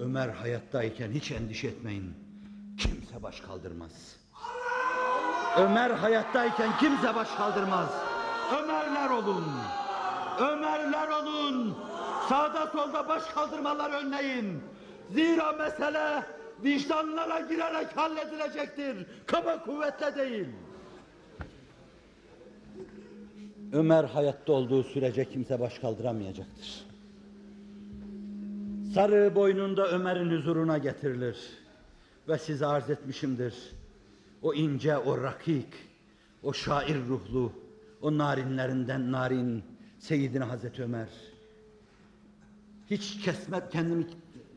Ömer hayattayken hiç endişe etmeyin. Kimse baş kaldırmaz. Ömer hayattayken kimse baş kaldırmaz. Ömerler olun. Ömerler olun. Sağda solda baş kaldırmalar önleyin. Zira mesele vicdanlara girerek halledilecektir. Kaba kuvvetle değil. Ömer hayatta olduğu sürece kimse baş kaldıramayacaktır. Sarı boynunda Ömer'in huzuruna getirilir. Ve size arz etmişimdir. O ince, o rakik, o şair ruhlu, o narinlerinden narin Seyyidina Hazreti Ömer. Hiç kesme, kendimi,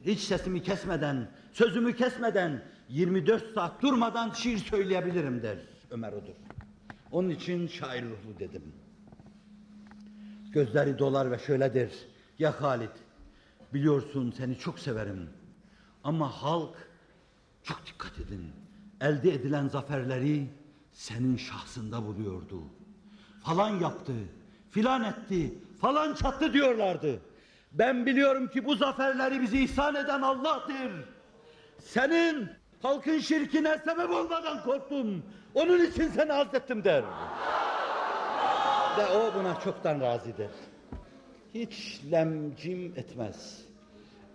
hiç sesimi kesmeden, sözümü kesmeden, 24 saat durmadan şiir söyleyebilirim der Ömer odur. Onun için şair ruhlu dedim. Gözleri dolar ve şöyledir. Ya Halit, biliyorsun seni çok severim. Ama halk, çok dikkat edin, elde edilen zaferleri senin şahsında buluyordu. Falan yaptı, filan etti, falan çattı diyorlardı. Ben biliyorum ki bu zaferleri bize ihsan eden Allah'tır. Senin halkın şirkine sebep olmadan korktum. Onun için seni azlettim der. Ve o buna çoktan razıdır. Hiç lemcim etmez.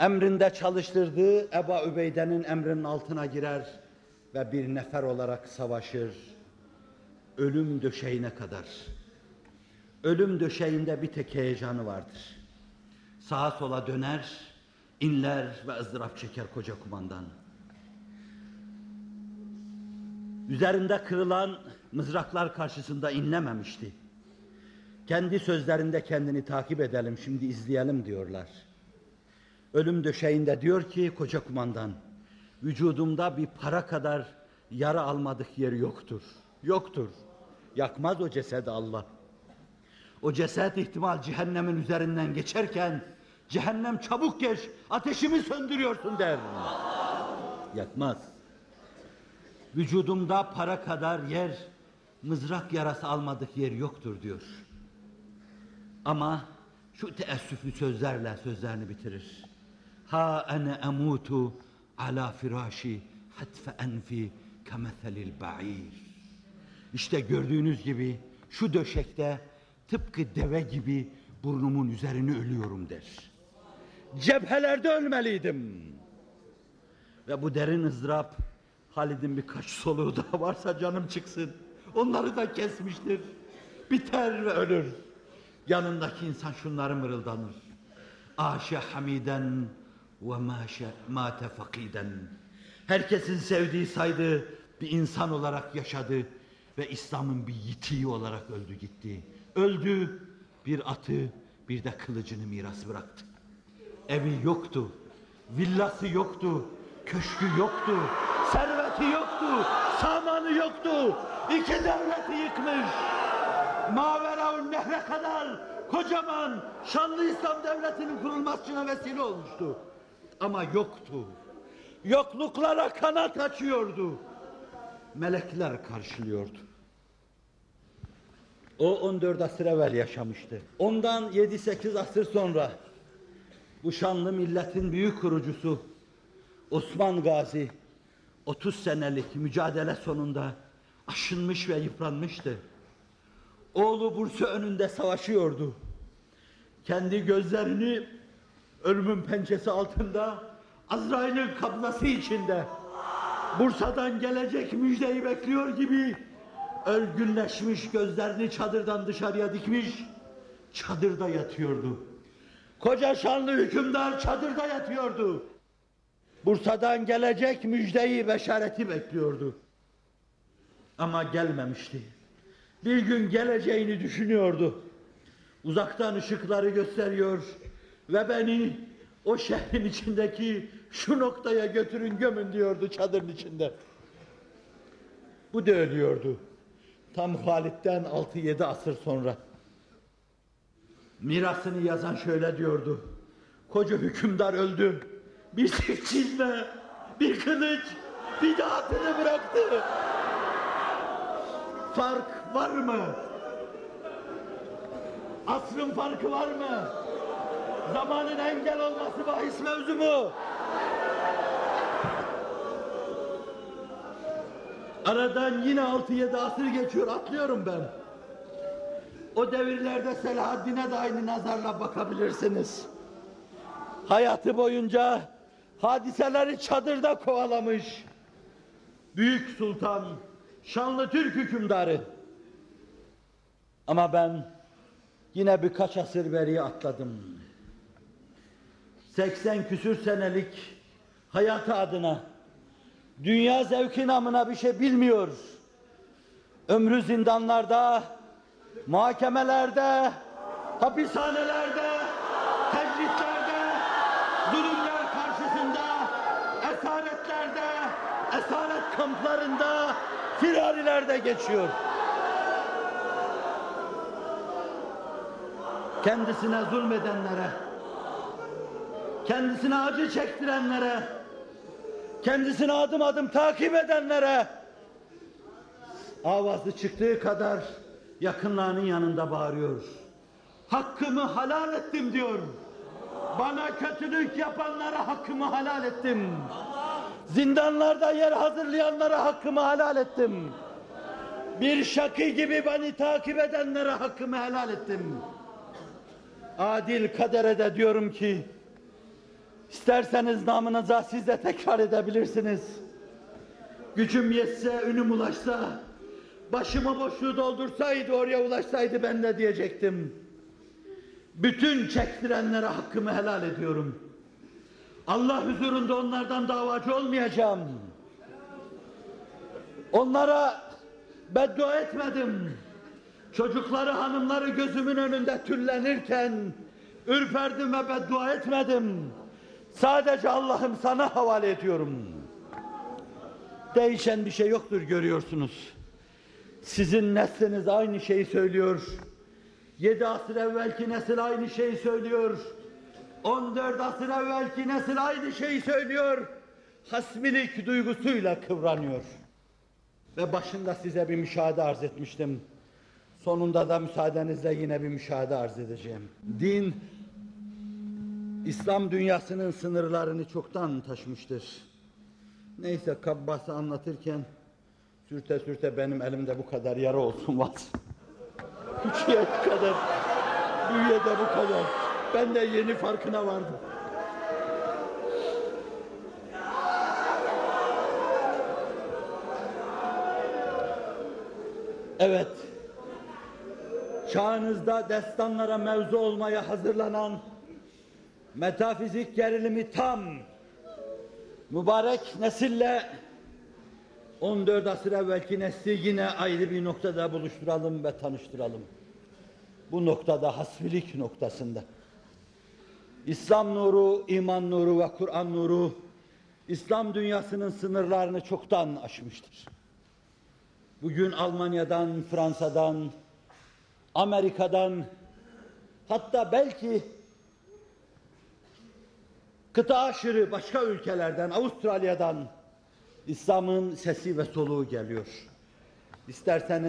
Emrinde çalıştırdığı Eba Übeyde'nin emrinin altına girer ve bir nefer olarak savaşır. Ölüm döşeğine kadar. Ölüm döşeğinde bir tek heyecanı vardır. Sağa sola döner, inler ve ızdırap çeker koca kumandan. Üzerinde kırılan mızraklar karşısında inlememişti. Kendi sözlerinde kendini takip edelim, şimdi izleyelim diyorlar. Ölüm döşeğinde diyor ki koca kumandan, vücudumda bir para kadar yara almadık yeri yoktur. Yoktur. Yakmaz o cesedi Allah. O ceset ihtimal cehennemin üzerinden geçerken cehennem çabuk geç ateşimi söndürüyorsun der. Yakmaz. Vücudumda para kadar yer mızrak yarası almadık yer yoktur diyor. Ama şu teessüflü sözlerle sözlerini bitirir. Ha ene emutu ala firaşi hatfe enfi kemethelil ba'ir. İşte gördüğünüz gibi şu döşekte tıpkı deve gibi burnumun üzerine ölüyorum der. Cephelerde ölmeliydim. Ve bu derin ızdırap Halid'in birkaç soluğu daha varsa canım çıksın. Onları da kesmiştir. Biter ve ölür. Yanındaki insan şunları mırıldanır. Aşe hamiden ve maşe mate fakiden. Herkesin sevdiği saydığı bir insan olarak yaşadı ve İslam'ın bir yitiği olarak öldü gitti. Öldü, bir atı, bir de kılıcını miras bıraktı. Evi yoktu, villası yoktu, köşkü yoktu, serveti yoktu, samanı yoktu. İki devleti yıkmış. Maveraun nehre kadar kocaman şanlı İslam devletinin kurulmasına vesile olmuştu. Ama yoktu. Yokluklara kanat açıyordu. Melekler karşılıyordu. O 14 asır evvel yaşamıştı. Ondan 7-8 asır sonra bu şanlı milletin büyük kurucusu Osman Gazi 30 senelik mücadele sonunda aşınmış ve yıpranmıştı. Oğlu Bursa önünde savaşıyordu. Kendi gözlerini ölümün pençesi altında Azrail'in kablası içinde Bursa'dan gelecek müjdeyi bekliyor gibi ölgünleşmiş gözlerini çadırdan dışarıya dikmiş çadırda yatıyordu. Koca şanlı hükümdar çadırda yatıyordu. Bursa'dan gelecek müjdeyi, beşareti bekliyordu. Ama gelmemişti. Bir gün geleceğini düşünüyordu. Uzaktan ışıkları gösteriyor ve beni o şehrin içindeki şu noktaya götürün gömün diyordu çadırın içinde. Bu da ölüyordu. Tam Halit'ten 6-7 asır sonra. Mirasını yazan şöyle diyordu. Koca hükümdar öldü. Bir tek çizme, bir kılıç, bir de bıraktı. Fark var mı? Asrın farkı var mı? Zamanın engel olması bahis mevzu mu? Aradan yine 6-7 asır geçiyor, atlıyorum ben. O devirlerde Selahaddin'e de aynı nazarla bakabilirsiniz. Hayatı boyunca hadiseleri çadırda kovalamış. Büyük Sultan, şanlı Türk hükümdarı. Ama ben yine birkaç asır beri atladım. 80 küsür senelik hayatı adına dünya zevki namına bir şey bilmiyor. Ömrü zindanlarda, mahkemelerde, hapishanelerde, tecritlerde, zulümler karşısında, esaretlerde, esaret kamplarında, firarilerde geçiyor. Kendisine zulmedenlere, kendisine acı çektirenlere, kendisini adım adım takip edenlere, avazı çıktığı kadar yakınlarının yanında bağırıyor. Hakkımı halal ettim diyor. Bana kötülük yapanlara hakkımı halal ettim. Zindanlarda yer hazırlayanlara hakkımı helal ettim. Bir şakı gibi beni takip edenlere hakkımı helal ettim. Adil kadere de diyorum ki, isterseniz namınıza siz de tekrar edebilirsiniz. Gücüm yetse, ünüm ulaşsa, başıma boşluğu doldursaydı, oraya ulaşsaydı ben de diyecektim. Bütün çektirenlere hakkımı helal ediyorum. Allah huzurunda onlardan davacı olmayacağım. Onlara beddua etmedim. Çocukları, hanımları gözümün önünde tüllenirken ürperdim ve beddua etmedim. Sadece Allah'ım sana havale ediyorum. Değişen bir şey yoktur görüyorsunuz. Sizin nesliniz aynı şeyi söylüyor. Yedi asır evvelki nesil aynı şeyi söylüyor. 14 asır evvelki nesil aynı şeyi söylüyor. Hasbilik duygusuyla kıvranıyor. Ve başında size bir müşahede arz etmiştim. Sonunda da müsaadenizle yine bir müşahede arz edeceğim. Din, İslam dünyasının sınırlarını çoktan taşmıştır. Neyse kabbası anlatırken sürte sürte benim elimde bu kadar yara olsun var. Küçüğe bu kadar, büyüye de bu kadar. Ben de yeni farkına vardım. Evet. Çağınızda destanlara mevzu olmaya hazırlanan metafizik gerilimi tam mübarek nesille 14 asır evvelki nesli yine ayrı bir noktada buluşturalım ve tanıştıralım. Bu noktada hasbilik noktasında. İslam nuru, iman nuru ve Kur'an nuru İslam dünyasının sınırlarını çoktan aşmıştır. Bugün Almanya'dan, Fransa'dan, Amerika'dan, hatta belki kıta aşırı başka ülkelerden, Avustralya'dan İslam'ın sesi ve soluğu geliyor. İsterseniz